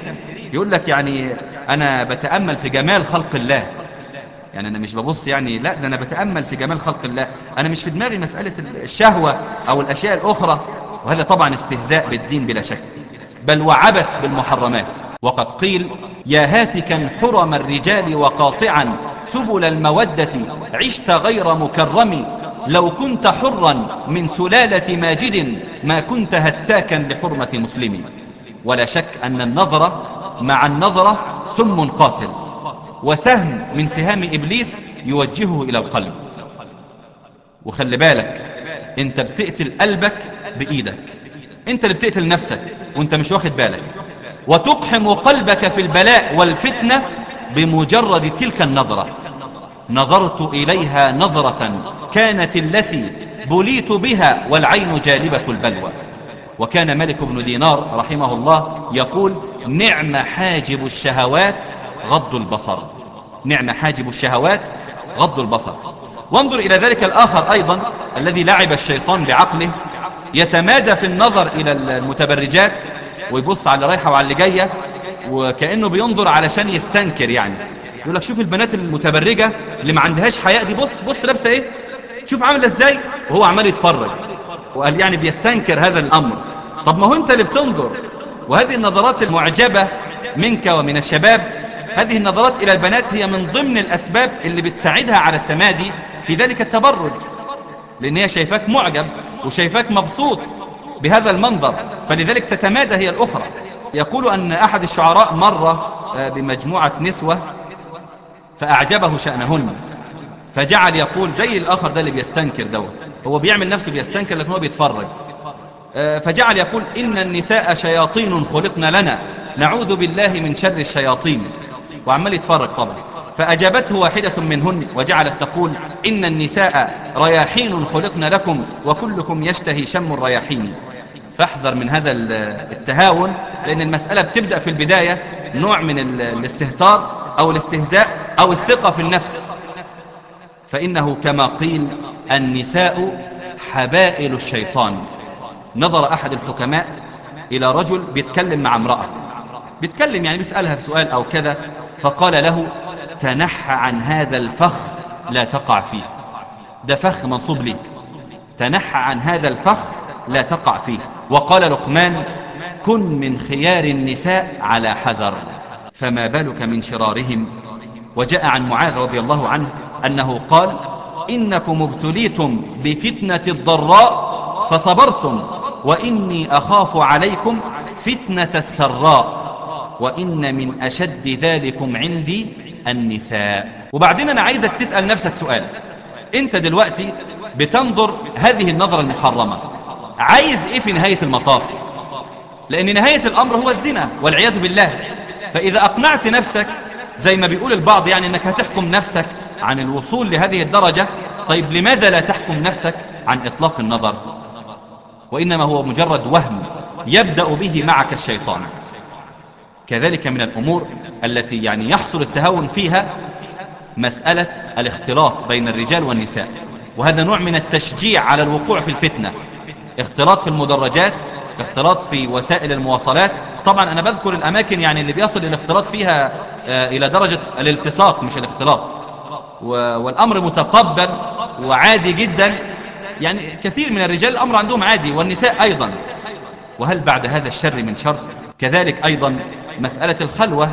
Speaker 1: يقول لك يعني أنا بتأمل في جمال خلق الله. يعني أنا مش ببص يعني لا ده أنا بتأمل في جمال خلق الله. أنا مش في دماغي مسألة الشهوة أو الأشياء الأخرى وهذا طبعا استهزاء بالدين بلا شك. بل وعبث بالمحرمات. وقد قيل يا هاتكا حرم الرجال وقاطعا سبل المودة عشت غير مكرم لو كنت حرا من سلالة ماجد ما كنت هتاكا لحرمة مسلم. ولا شك أن النظرة مع النظرة سم قاتل وسهم من سهام إبليس يوجهه إلى القلب. وخلي بالك أنت بتقتل قلبك بإيدك. أنت اللي بتقتل نفسك وأنت مش واخد بالك. وتقحم قلبك في البلاء والفتنة بمجرد تلك النظرة. نظرت إليها نظرة كانت التي بليت بها والعين جالبة البلوى. وكان ملك بن دينار رحمه الله يقول نعم حاجب الشهوات غض البصر. نعم حاجب الشهوات غض البصر. وانظر إلى ذلك الآخر أيضا الذي لعب الشيطان بعقله يتمادى في النظر إلى المتبرجات ويبص على رايحة وعلى اللي جاية وكأنه بينظر علشان يستنكر يعني. يقول لك شوف البنات المتبرجة اللي ما عندهاش حياء دي بص بص لابسة إيه؟ شوف عاملة إزاي؟ وهو عمال يتفرج. وقال يعني بيستنكر هذا الأمر. طب ما هو أنت اللي بتنظر. وهذه النظرات المعجبة منك ومن الشباب. هذه النظرات إلى البنات هي من ضمن الأسباب اللي بتساعدها على التمادي في ذلك التبرج. لأن هي شايفاك معجب وشايفاك مبسوط بهذا المنظر. فلذلك تتمادى هي الأخرى. يقول أن أحد الشعراء مر بمجموعة نسوة فأعجبه شأنهن. فجعل يقول زي الآخر ده اللي بيستنكر دوت. هو بيعمل نفسه بيستنكر لكن هو بيتفرج. فجعل يقول إن النساء شياطين خلقن لنا. نعوذ بالله من شر الشياطين. وعمال يتفرج طبعا. فأجابته واحدة منهن وجعلت تقول إن النساء رياحين خلقن لكم وكلكم يشتهي شم الرياحين. فاحذر من هذا التهاون لأن المسألة بتبدأ في البداية نوع من ال- الاستهتار أو الاستهزاء أو الثقة في النفس. فإنه كما قيل النساء حبائل الشيطان. نظر أحد الحكماء إلى رجل بيتكلم مع امرأة. بيتكلم يعني بيسألها في سؤال أو كذا فقال له تنحى عن هذا الفخ لا تقع فيه. ده فخ منصوب ليك تنحى عن هذا الفخ لا تقع فيه. وقال لقمان كن من خيار النساء على حذر فما بالك من شرارهم؟ وجاء عن معاذ رضي الله عنه أنه قال إنكم ابتليتم بفتنة الضراء فصبرتم وإني أخاف عليكم فتنة السراء وإن من أشد ذلكم عندي النساء. وبعدين أنا عايزك تسأل نفسك سؤال. أنت دلوقتي بتنظر هذه النظرة المحرمة. عايز إيه في نهاية المطاف؟ لأن نهاية الأمر هو الزنا والعياذ بالله. فإذا أقنعت نفسك زي ما بيقول البعض يعني أنك هتحكم نفسك عن الوصول لهذه الدرجة. طيب لماذا لا تحكم نفسك عن إطلاق النظر؟ وإنما هو مجرد وهم يبدأ به معك الشيطان. كذلك من الأمور التي يعني يحصل التهاون فيها مسألة الاختلاط بين الرجال والنساء. وهذا نوع من التشجيع على الوقوع في الفتنة. اختلاط في المدرجات اختلاط في وسائل المواصلات. طبعا أنا بذكر الأماكن يعني اللي بيصل الاختلاط فيها آه، إلى درجة الالتصاق مش الاختلاط. والأمر متقبل وعادي جدا. يعني كثير من الرجال الأمر عندهم عادي والنساء أيضا. وهل بعد هذا الشر من شر؟ كذلك أيضا مسألة الخلوة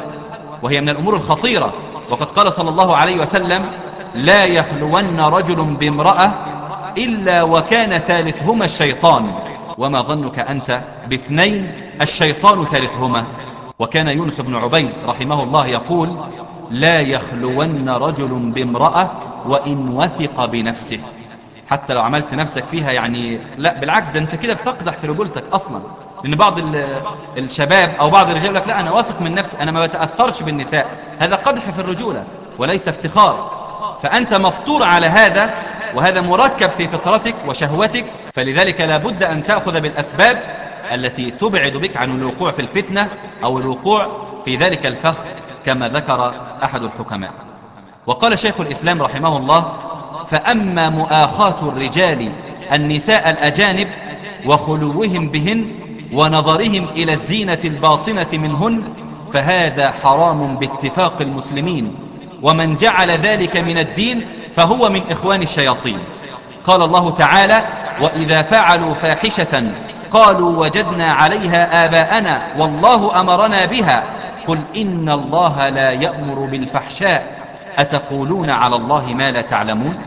Speaker 1: وهي من الأمور الخطيرة. وقد قال صلى الله عليه وسلم لا يخلون رجل بامرأة إلا وكان ثالثهما الشيطان. وما ظنك أنت باثنين الشيطان ثالثهما وكان يونس بن عبيد رحمه الله يقول لا يخلون رجل بامرأة وإن وثق بنفسه. حتى لو عملت نفسك فيها يعني لا بالعكس ده أنت كده بتقدح في رجولتك أصلا. لأن بعض ال- الشباب أو بعض الرجال لك لا أنا واثق من نفسي أنا ما بتأثرش بالنساء. هذا قدح في الرجولة وليس افتخار. فأنت مفطور على هذا وهذا مركب في فطرتك وشهوتك فلذلك لا بد أن تأخذ بالأسباب التي تبعد بك عن الوقوع في الفتنة أو الوقوع في ذلك الفخ كما ذكر أحد الحكماء. وقال شيخ الإسلام رحمه الله فأما مؤاخاة الرجال النساء الأجانب وخلوهم بهن ونظرهم إلى الزينة الباطنة منهن فهذا حرام باتفاق المسلمين ومن جعل ذلك من الدين فهو من إخوان الشياطين. قال الله تعالى وإذا فعلوا فاحشة قالوا وجدنا عليها آباءنا والله أمرنا بها. قل إن الله لا يأمر بالفحشاء أتقولون على الله ما لا تعلمون؟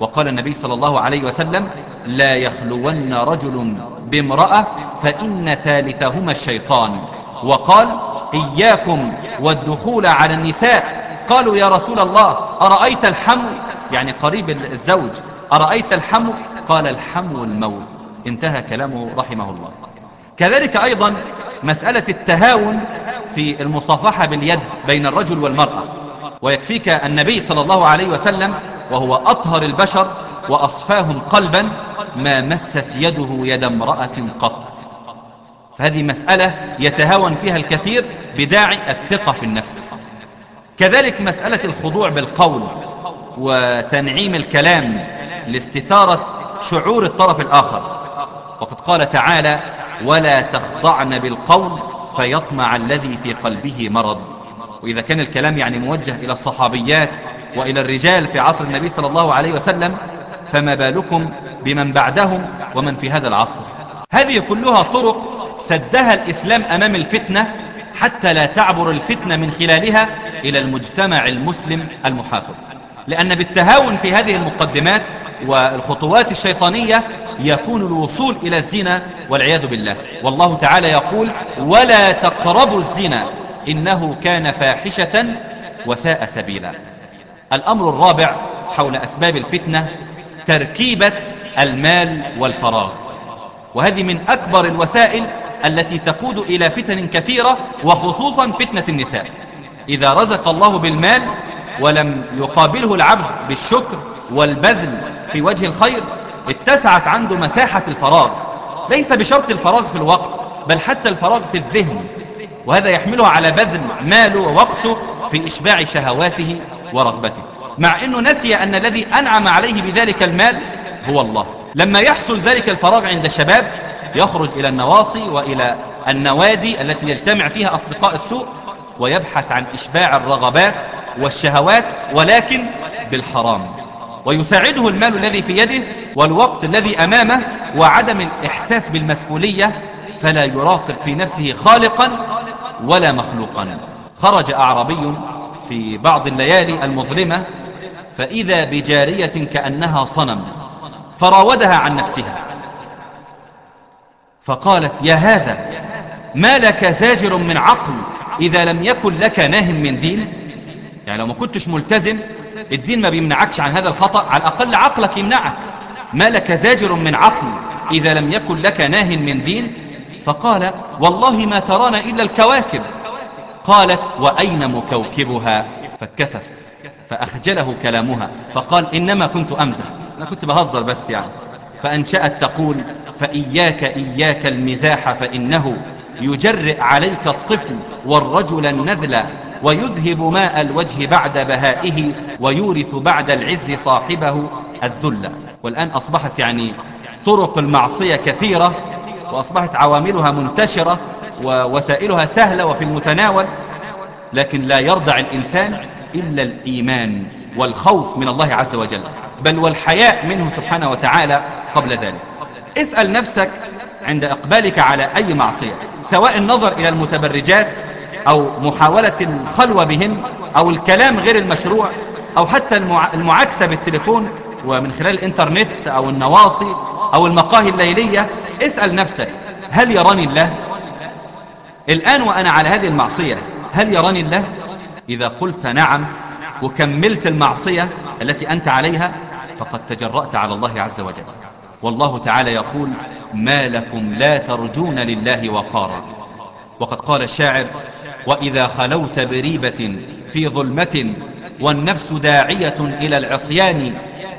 Speaker 1: وقال النبي صلى الله عليه وسلم لا يخلون رجل بامرأة فإن ثالثهما الشيطان. وقال إياكم والدخول على النساء قالوا يا رسول الله أرأيت الحمو؟ يعني قريب الزوج. أرأيت الحمو؟ قال الحمو الموت. انتهى كلامه رحمه الله. كذلك أيضا مسألة التهاون في المصافحة باليد بين الرجل والمرأة. ويكفيك النبي صلى الله عليه وسلم وهو أطهر البشر وأصفاهم قلبا ما مست يده يد امرأة قط. فهذه مسألة يتهاون فيها الكثير بداعي الثقة في النفس. كذلك مسألة الخضوع بالقول وتنعيم الكلام لاستثارة شعور الطرف الآخر. وقد قال تعالى ولا تخضعن بالقول فيطمع الذي في قلبه مرض. وإذا كان الكلام يعني موجه إلى الصحابيات وإلى الرجال في عصر النبي صلى الله عليه وسلم فما بالكم بمن بعدهم ومن في هذا العصر؟ هذه كلها طرق سدها الإسلام أمام الفتنة حتى لا تعبر الفتنة من خلالها إلى المجتمع المسلم المحافظ. لأن بالتهاون في هذه المقدمات والخطوات الشيطانية يكون الوصول إلى الزنا والعياذ بالله. والله تعالى يقول ولا تقربوا الزنا إنه كان فاحشة وساء سبيلا. الأمر الرابع حول أسباب الفتنة تركيبة المال والفراغ. وهذه من أكبر الوسائل التي تقود إلى فتن كثيرة وخصوصا فتنة النساء. إذا رزق الله بالمال ولم يقابله العبد بالشكر والبذل في وجه الخير اتسعت عنده مساحة الفراغ. ليس بشرط الفراغ في الوقت بل حتى الفراغ في الذهن. وهذا يحمله على بذل ماله ووقته في إشباع شهواته ورغبته. مع أنه نسي أن الذي أنعم عليه بذلك المال هو الله. لما يحصل ذلك الفراغ عند الشباب يخرج إلى النواصي وإلى النوادي التي يجتمع فيها أصدقاء السوء ويبحث عن إشباع الرغبات والشهوات ولكن بالحرام. ويساعده المال الذي في يده والوقت الذي أمامه وعدم الإحساس بالمسؤولية فلا يراقب في نفسه خالقا ولا مخلوقا. خرج أعربي في بعض الليالي المظلمة فإذا بجارية كأنها صنم فراودها عن نفسها. فقالت يا هذا ما لك زاجر من عقل إذا لم يكن لك ناه من دين يعني لو ما كنتش ملتزم الدين ما بيمنعكش عن هذا الخطأ على الأقل عقلك يمنعك. ما لك زاجر من عقل إذا لم يكن لك ناه من دين؟ فقال والله ما ترانا إلا الكواكب. قالت وأين مكوكبها؟ فاتكسف فأخجله كلامها. فقال إنما كنت أمزح. أنا كنت بهزر بس يعني. فأنشأت تقول فإياك إياك المزاح فإنه يجرئ عليك الطفل والرجل النذل ويذهب ماء الوجه بعد بهائه ويورث بعد العز صاحبه الذل. والآن أصبحت يعني طرق المعصية كثيرة وأصبحت عواملها منتشرة ووسائلها سهلة وفي المتناول لكن لا يرضع الإنسان إلا الإيمان والخوف من الله عز وجل بل والحياء منه سبحانه وتعالى قبل ذلك. اسأل نفسك عند إقبالك على أي معصية سواء النظر إلى المتبرجات أو محاولة الخلوة بهم أو الكلام غير المشروع أو حتى المعاكسة بالتليفون ومن خلال الإنترنت أو النواصي أو المقاهي الليلية اسأل نفسك هل يراني الله؟ الآن وأنا على هذه المعصية هل يراني الله؟ إذا قلت نعم وكملت المعصية التي أنت عليها فقد تجرأت على الله عز وجل. والله تعالى يقول ما لكم لا ترجون لله وقارا. وقد قال الشاعر وإذا خلوت بريبة في ظلمة والنفس داعية إلى العصيان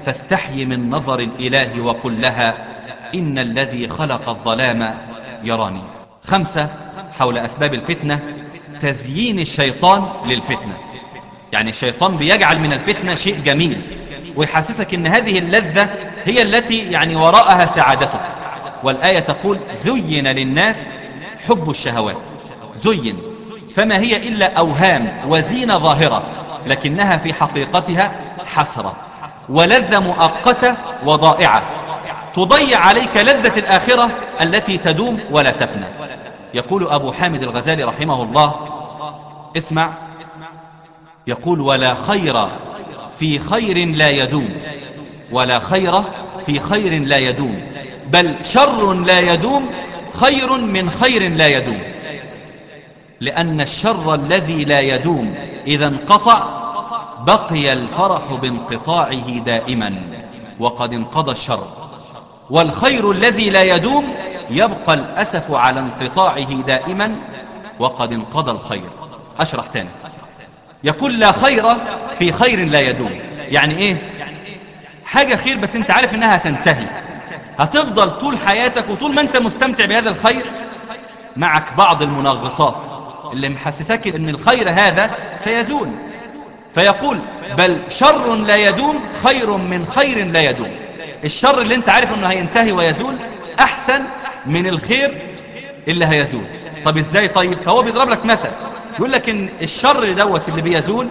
Speaker 1: فاستحي من نظر الإله وقل لها إن الذي خلق الظلام يراني. خمسة حول أسباب الفتنة تزيين الشيطان للفتنة. يعني الشيطان بيجعل من الفتنة شيء جميل ويحسسك إن هذه اللذة هي التي يعني وراءها سعادتك. والآية تقول زين للناس حب الشهوات. زين. فما هي إلا أوهام وزينة ظاهرة لكنها في حقيقتها حسرة. ولذة مؤقتة وضائعة. تضيع عليك لذة الآخرة التي تدوم ولا تفنى. يقول أبو حامد الغزالي رحمه الله اسمع. يقول ولا خير في خير لا يدوم ولا خير في خير لا يدوم. بل شر لا يدوم خير من خير لا يدوم. لأن الشر الذي لا يدوم إذا انقطع بقي الفرح بانقطاعه دائما وقد انقضى الشر. والخير الذي لا يدوم يبقى الأسف على انقطاعه دائما وقد انقضى الخير. أشرح تاني. يقول لا خير في خير لا يدوم. يعني إيه؟ حاجة خير بس أنت عارف إنها هتنتهي هتفضل طول حياتك وطول ما انت مستمتع بهذا الخير معك بعض المنغصات اللي محسسك ان الخير هذا سيزول. فيقول بل شر لا يدوم خير من خير لا يدوم. الشر اللي انت عارف انه هينتهي ويزول احسن من الخير اللي هيزول. طب إزاي طيب؟ فهو بيضرب لك مثل. يقول لك إن الشر دوت اللي بيزول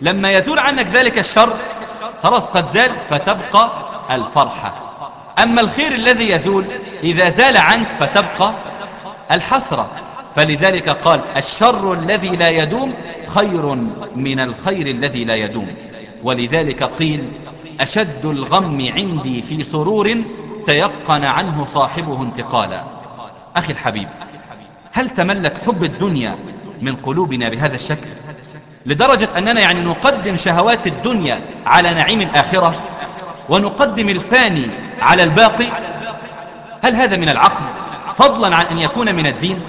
Speaker 1: لما يزول عنك ذلك الشر خلاص قد زال فتبقى الفرحة. أما الخير الذي يزول إذا زال عنك فتبقى الحسرة. فلذلك قال الشر الذي لا يدوم خير من الخير الذي لا يدوم. ولذلك قيل أشد الغم عندي في سرور تيقن عنه صاحبه انتقالا. أخي الحبيب هل تملك حب الدنيا من قلوبنا بهذا الشكل؟ لدرجة أننا يعني نقدم شهوات الدنيا على نعيم الآخرة ونقدم الفاني على الباقي هل هذا من العقل؟ فضلا عن أن يكون من الدين.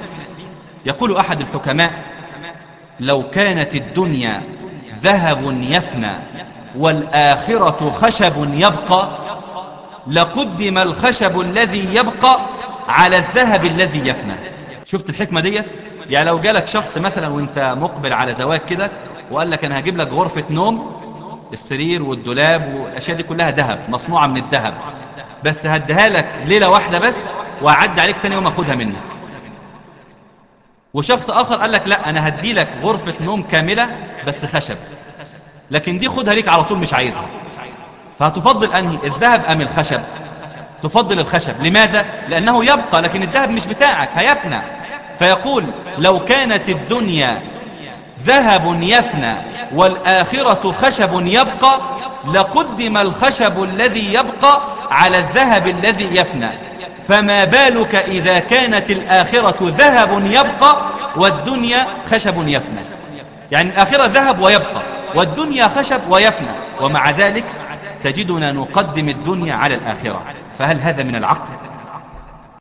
Speaker 1: يقول أحد الحكماء لو كانت الدنيا ذهب يفنى والآخرة خشب يبقى لقدم الخشب الذي يبقى على الذهب الذي يفنى. شفت الحكمة ديت؟ يعني لو جالك شخص مثلا وأنت مقبل على زواج كده وقال لك أنا هجيب لك غرفة نوم السرير والدولاب والأشياء دي كلها ذهب مصنوعة من الذهب. بس هديها لك ليلة واحدة بس وأعد عليك تاني يوم أخدها منك. وشخص آخر قال لك لا أنا هدي لك غرفة نوم كاملة بس خشب. لكن دي خدها ليك على طول مش عايزها. فهتفضل أنهي الذهب أم الخشب؟ تفضل الخشب. لماذا؟ لأنه يبقى لكن الذهب مش بتاعك هيفنى. فيقول لو كانت الدنيا ذهب يفنى والآخرة خشب يبقى لقدم الخشب الذي يبقى على الذهب الذي يفنى. فما بالك إذا كانت الآخرة ذهب يبقى والدنيا خشب يفنى. يعني الآخرة ذهب ويبقى والدنيا خشب ويفنى. ومع ذلك تجدنا نقدم الدنيا على الآخرة. فهل هذا من العقل؟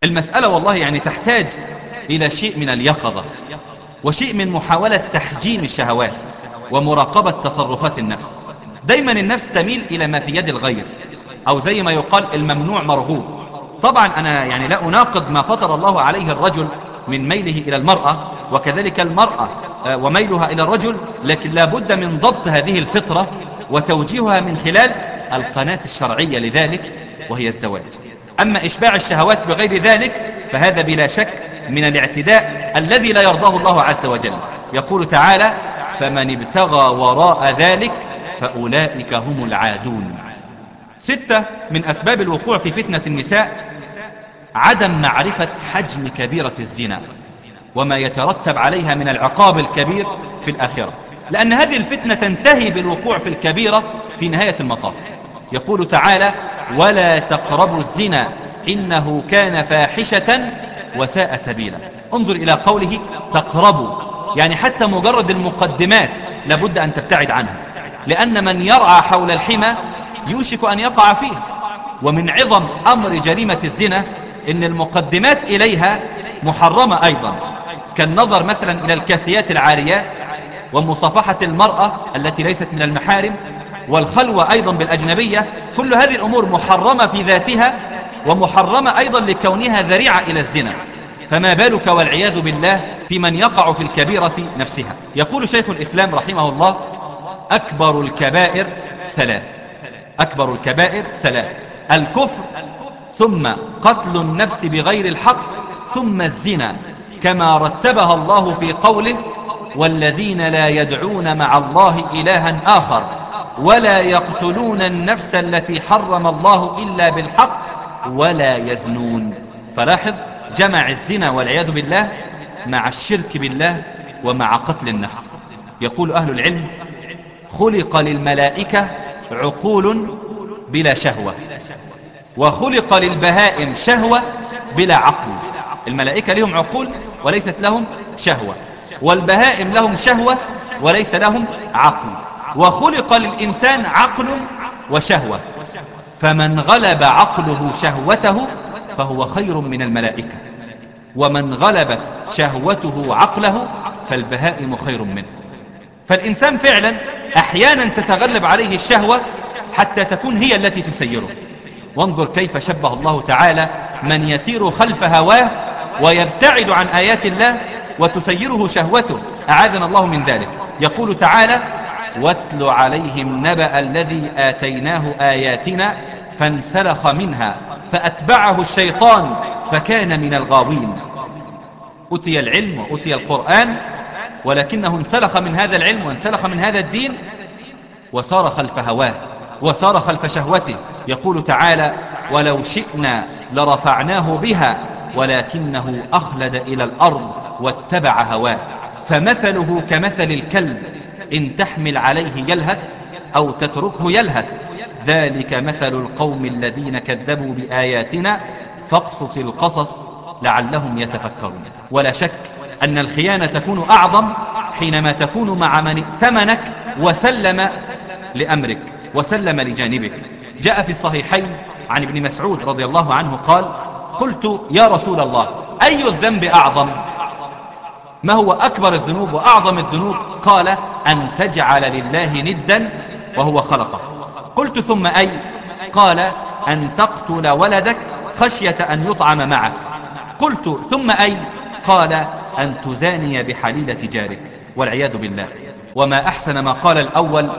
Speaker 1: المسألة والله يعني تحتاج إلى شيء من اليقظة. وشيء من محاولة تحجيم الشهوات ومراقبة تصرفات النفس. دايما النفس تميل إلى ما في يد الغير أو زي ما يقال الممنوع مرغوب. طبعا أنا يعني لا أناقض ما فطر الله عليه الرجل من ميله إلى المرأة وكذلك المرأة آه، وميلها إلى الرجل لكن لا بد من ضبط هذه الفطرة وتوجيهها من خلال القناة الشرعية لذلك وهي الزواج. أما إشباع الشهوات بغير ذلك فهذا بلا شك من الاعتداء الذي لا يرضاه الله عز وجل. يقول تعالى فمن ابتغى وراء ذلك فأولئك هم العادون. ستة من أسباب الوقوع في فتنة النساء عدم معرفة حجم كبيرة الزنا وما يترتب عليها من العقاب الكبير في الآخرة. لأن هذه الفتنة تنتهي بالوقوع في الكبيرة في نهاية المطاف. يقول تعالى ولا تقربوا الزنا إنه كان فاحشة وساء سبيلا. انظر إلى قوله تقربوا. يعني حتى مجرد المقدمات لابد أن تبتعد عنها. لأن من يرعى حول الحمى يوشك أن يقع فيه. ومن عظم أمر جريمة الزنا إن المقدمات إليها محرمة أيضا. كالنظر مثلا إلى الكاسيات العاريات ومصافحة المرأة التي ليست من المحارم والخلوة أيضا بالأجنبية. كل هذه الأمور محرمة في ذاتها ومحرمة أيضا لكونها ذريعة إلى الزنا. فما بالك والعياذ بالله في من يقع في الكبيرة نفسها. يقول شيخ الإسلام رحمه الله أكبر الكبائر ثلاث. أكبر الكبائر ثلاث. الكفر ثم قتل النفس بغير الحق ثم الزنا كما رتبها الله في قوله والذين لا يدعون مع الله إلها آخر ولا يقتلون النفس التي حرم الله إلا بالحق ولا يزنون. فلاحظ جمع الزنا والعياذ بالله مع الشرك بالله ومع قتل النفس. يقول أهل العلم خلق للملائكة عقول بلا شهوة وخلق للبهائم شهوة بلا عقل. الملائكة لهم عقول وليست لهم شهوة والبهائم لهم شهوة وليس لهم عقل. وخلق للإنسان عقل وشهوة فمن غلب عقله شهوته فهو خير من الملائكة. ومن غلبت شهوته عقله فالبهائم خير منه. فالإنسان فعلا أحيانا تتغلب عليه الشهوة حتى تكون هي التي تسيره. وانظر كيف شبه الله تعالى من يسير خلف هواه ويبتعد عن آيات الله وتسيره شهوته. أعاذنا الله من ذلك. يقول تعالى واتل عليهم نبأ الذي آتيناه آياتنا فانسلخ منها فأتبعه الشيطان فكان من الغاوين. أتي العلم وأتي القرآن ولكنه انسلخ من هذا العلم وانسلخ من هذا الدين وصار خلف هواه وصار خلف شهوته. يقول تعالى ولو شئنا لرفعناه بها ولكنه أخلد إلى الأرض واتبع هواه. فمثله كمثل الكلب إن تحمل عليه يلهث أو تتركه يلهث. ذلك مثل القوم الذين كذبوا بآياتنا فاقصص القصص لعلهم يتفكرون. ولا شك أن الخيانة تكون أعظم حينما تكون مع من ائتمنك وسلم لأمرك وسلم لجانبك. جاء في الصحيحين عن ابن مسعود رضي الله عنه قال قلت يا رسول الله أي الذنب أعظم؟ ما هو أكبر الذنوب وأعظم الذنوب؟ قال أن تجعل لله ندا وهو خلقك. قلت ثم أي؟ قال أن تقتل ولدك خشية أن يطعم معك. قلت ثم أي؟ قال أن تزاني بحليلة جارك والعياذ بالله. وما أحسن ما قال الأول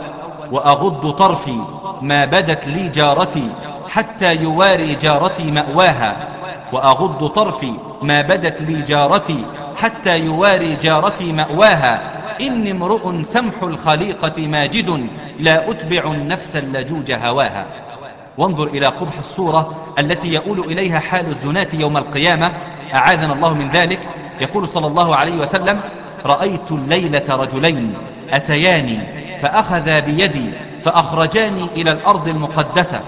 Speaker 1: وأغض طرفي ما بدت لي جارتي حتى يواري جارتي مأواها. وأغض طرفي ما بدت لي جارتي حتى يواري جارتي مأواها. إني امرؤ سمح الخليقة ماجد لا أتبع النفس اللجوج هواها. وانظر إلى قبح الصورة التي يؤول إليها حال الزناة يوم القيامة. أعاذنا الله من ذلك. يقول صلى الله عليه وسلم رأيت الليلة رجلين أتياني فأخذا بيدي فأخرجاني إلى الأرض المقدسة.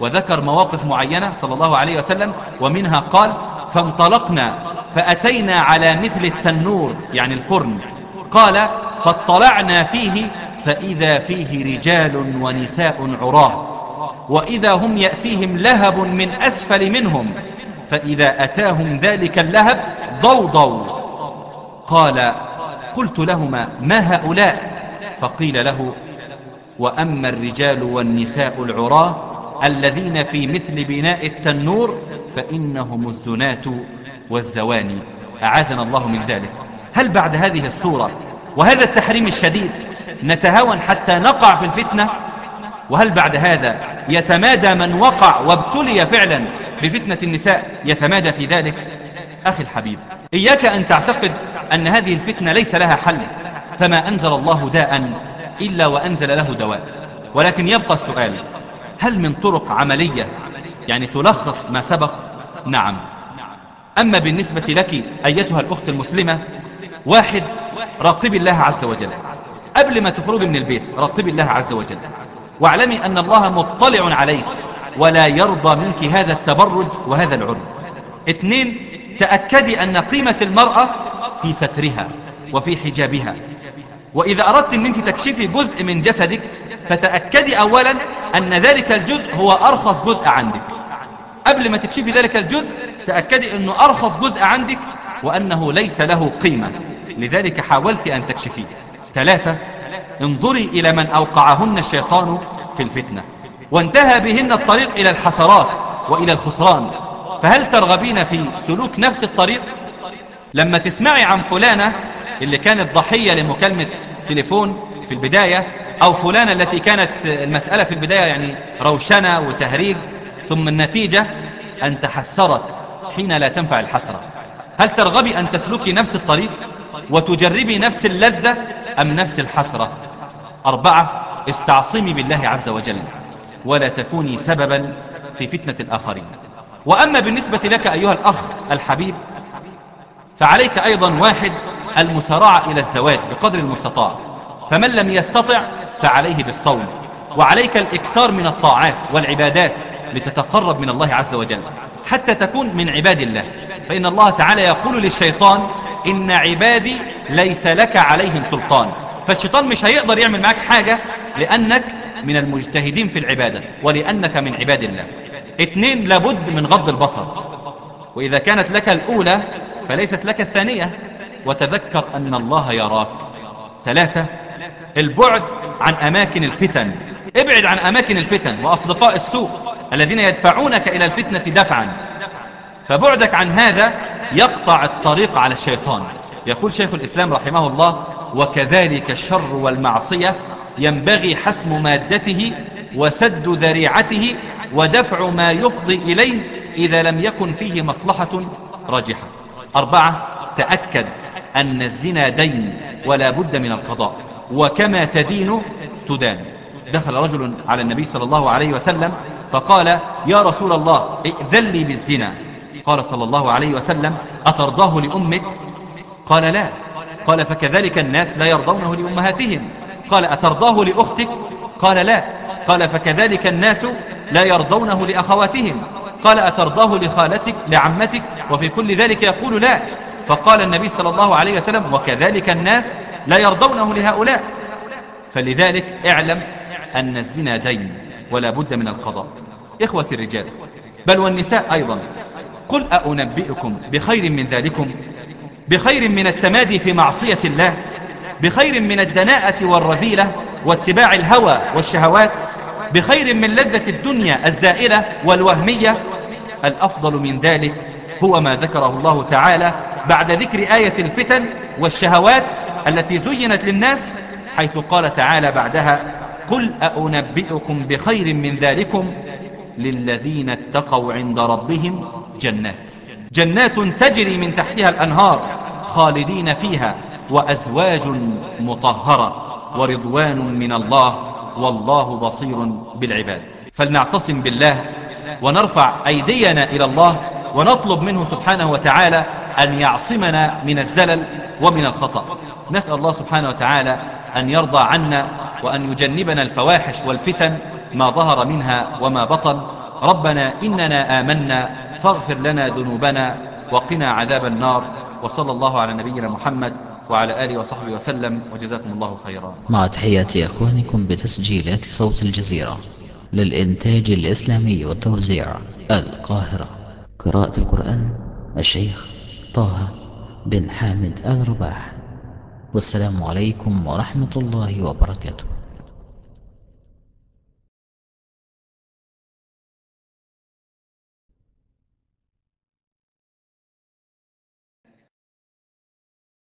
Speaker 1: وذكر مواقف معينة صلى الله عليه وسلم ومنها قال فانطلقنا فأتينا على مثل التنور يعني الفرن. قال فاطلعنا فيه فإذا فيه رجال ونساء عراة وإذا هم يأتيهم لهب من أسفل منهم فإذا أتاهم ذلك اللهب ضوضوا. قال قلت لهما ما هؤلاء؟ فقيل له وأما الرجال والنساء العراة الذين في مثل بناء التنور فإنهم الزنات والزواني. أعاذنا الله من ذلك. هل بعد هذه الصورة وهذا التحريم الشديد نتهاون حتى نقع في الفتنة؟ وهل بعد هذا يتمادى من وقع وابتلي فعلا بفتنة النساء؟ يتمادى في ذلك؟ أخي الحبيب إياك أن تعتقد أن هذه الفتنة ليس لها حل فما أنزل الله داء إلا وأنزل له دواء. ولكن يبقى السؤال هل من طرق عملية يعني تلخص ما سبق؟ نعم. أما بالنسبة لك أيتها الأخت المسلمة واحد راقب الله عز وجل. قبل ما تخرج من البيت راقب الله عز وجل. واعلمي أن الله مطلع عليك ولا يرضى منك هذا التبرج وهذا العرض اثنين تأكدي أن قيمة المرأة في سترها وفي حجابها. وإذا أردت منك تكشفي جزء من جسدك فتأكدي أولا أن ذلك الجزء هو أرخص جزء عندك. قبل ما تكشفي ذلك الجزء تأكدي أنه أرخص جزء عندك وأنه ليس له قيمة. لذلك حاولت أن تكشفيه. ثلاثة انظري إلى من أوقعهن الشيطان في الفتنة وانتهى بهن الطريق إلى الحسرات وإلى الخسران. فهل ترغبين في سلوك نفس الطريق؟ لما تسمعي عن فلانة اللي كانت ضحية لمكالمة تليفون في البداية أو فلانة التي كانت المسألة في البداية يعني روشنة وتهريج ثم النتيجة أن تحسرت حين لا تنفع الحسرة. هل ترغبي أن تسلكي نفس الطريق وتجربي نفس اللذة أم نفس الحسرة؟ أربعة استعصمي بالله عز وجل ولا تكوني سببا في فتنة الآخرين. وأما بالنسبة لك أيها الأخ الحبيب فعليك أيضا واحد المسارعة إلى الزواج بقدر المستطاع. فمن لم يستطع فعليه بالصوم. وعليك الإكثار من الطاعات والعبادات لتتقرب من الله عز وجل. حتى تكون من عباد الله. فإن الله تعالى يقول للشيطان إن عبادي ليس لك عليهم سلطان. فالشيطان مش هيقدر يعمل معك حاجة لأنك من المجتهدين في العبادة ولأنك من عباد الله. اثنين لابد من غض البصر. وإذا كانت لك الأولى فليست لك الثانية. وتذكر أن الله يراك. ثلاثة البعد عن أماكن الفتن. ابعد عن أماكن الفتن وأصدقاء السوء الذين يدفعونك إلى الفتنة دفعا. فبعدك عن هذا يقطع الطريق على الشيطان. يقول شيخ الإسلام رحمه الله وكذلك الشر والمعصية ينبغي حسم مادته وسد ذريعته ودفع ما يفضي إليه إذا لم يكن فيه مصلحة راجحة. أربعة تأكد أن الزنا دين ولا بد من القضاء وكما تدين تدان. دخل رجل على النبي صلى الله عليه وسلم فقال يا رسول الله ائذن لي بالزنا. قال صلى الله عليه وسلم أترضاه لأمك؟ قال لا. قال فكذلك الناس لا يرضونه لأمهاتهم. قال أترضاه لأختك؟ قال لا. قال فكذلك الناس لا يرضونه لأخواتهم. قال أترضاه لخالتك لعمتك؟ وفي كل ذلك يقول لا. فقال النبي صلى الله عليه وسلم وكذلك الناس لا يرضونه لهؤلاء. فلذلك اعلم أن الزنا دين ولا بد من القضاء. إخوة الرجال بل والنساء أيضا. قل أأنبئكم بخير من ذلكم؟ بخير من التمادي في معصية الله بخير من الدناءة والرذيلة واتباع الهوى والشهوات بخير من لذة الدنيا الزائلة والوهمية. الأفضل من ذلك هو ما ذكره الله تعالى بعد ذكر آية الفتن والشهوات التي زينت للناس حيث قال تعالى بعدها قل أأنبئكم بخير من ذلكم للذين اتقوا عند ربهم جنات. جنات تجري من تحتها الأنهار خالدين فيها وأزواج مطهرة ورضوان من الله والله بصير بالعباد. فلنعتصم بالله ونرفع أيدينا إلى الله ونطلب منه سبحانه وتعالى أن يعصمنا من الزلل ومن الخطأ. نسأل الله سبحانه وتعالى أن يرضى عنا وأن يجنبنا الفواحش والفتن ما ظهر منها وما بطن. ربنا إننا آمنا فاغفر لنا ذنوبنا وقنا عذاب النار وصلى الله على نبينا محمد وعلى آله وصحبه وسلم وجزاكم الله خيرا.
Speaker 2: مع تحيات إخوانكم بتسجيلات صوت الجزيرة للإنتاج الإسلامي والتوزيع القاهرة. قراءة القرآن الشيخ طه بن حامد الرباح. والسلام عليكم ورحمة الله وبركاته.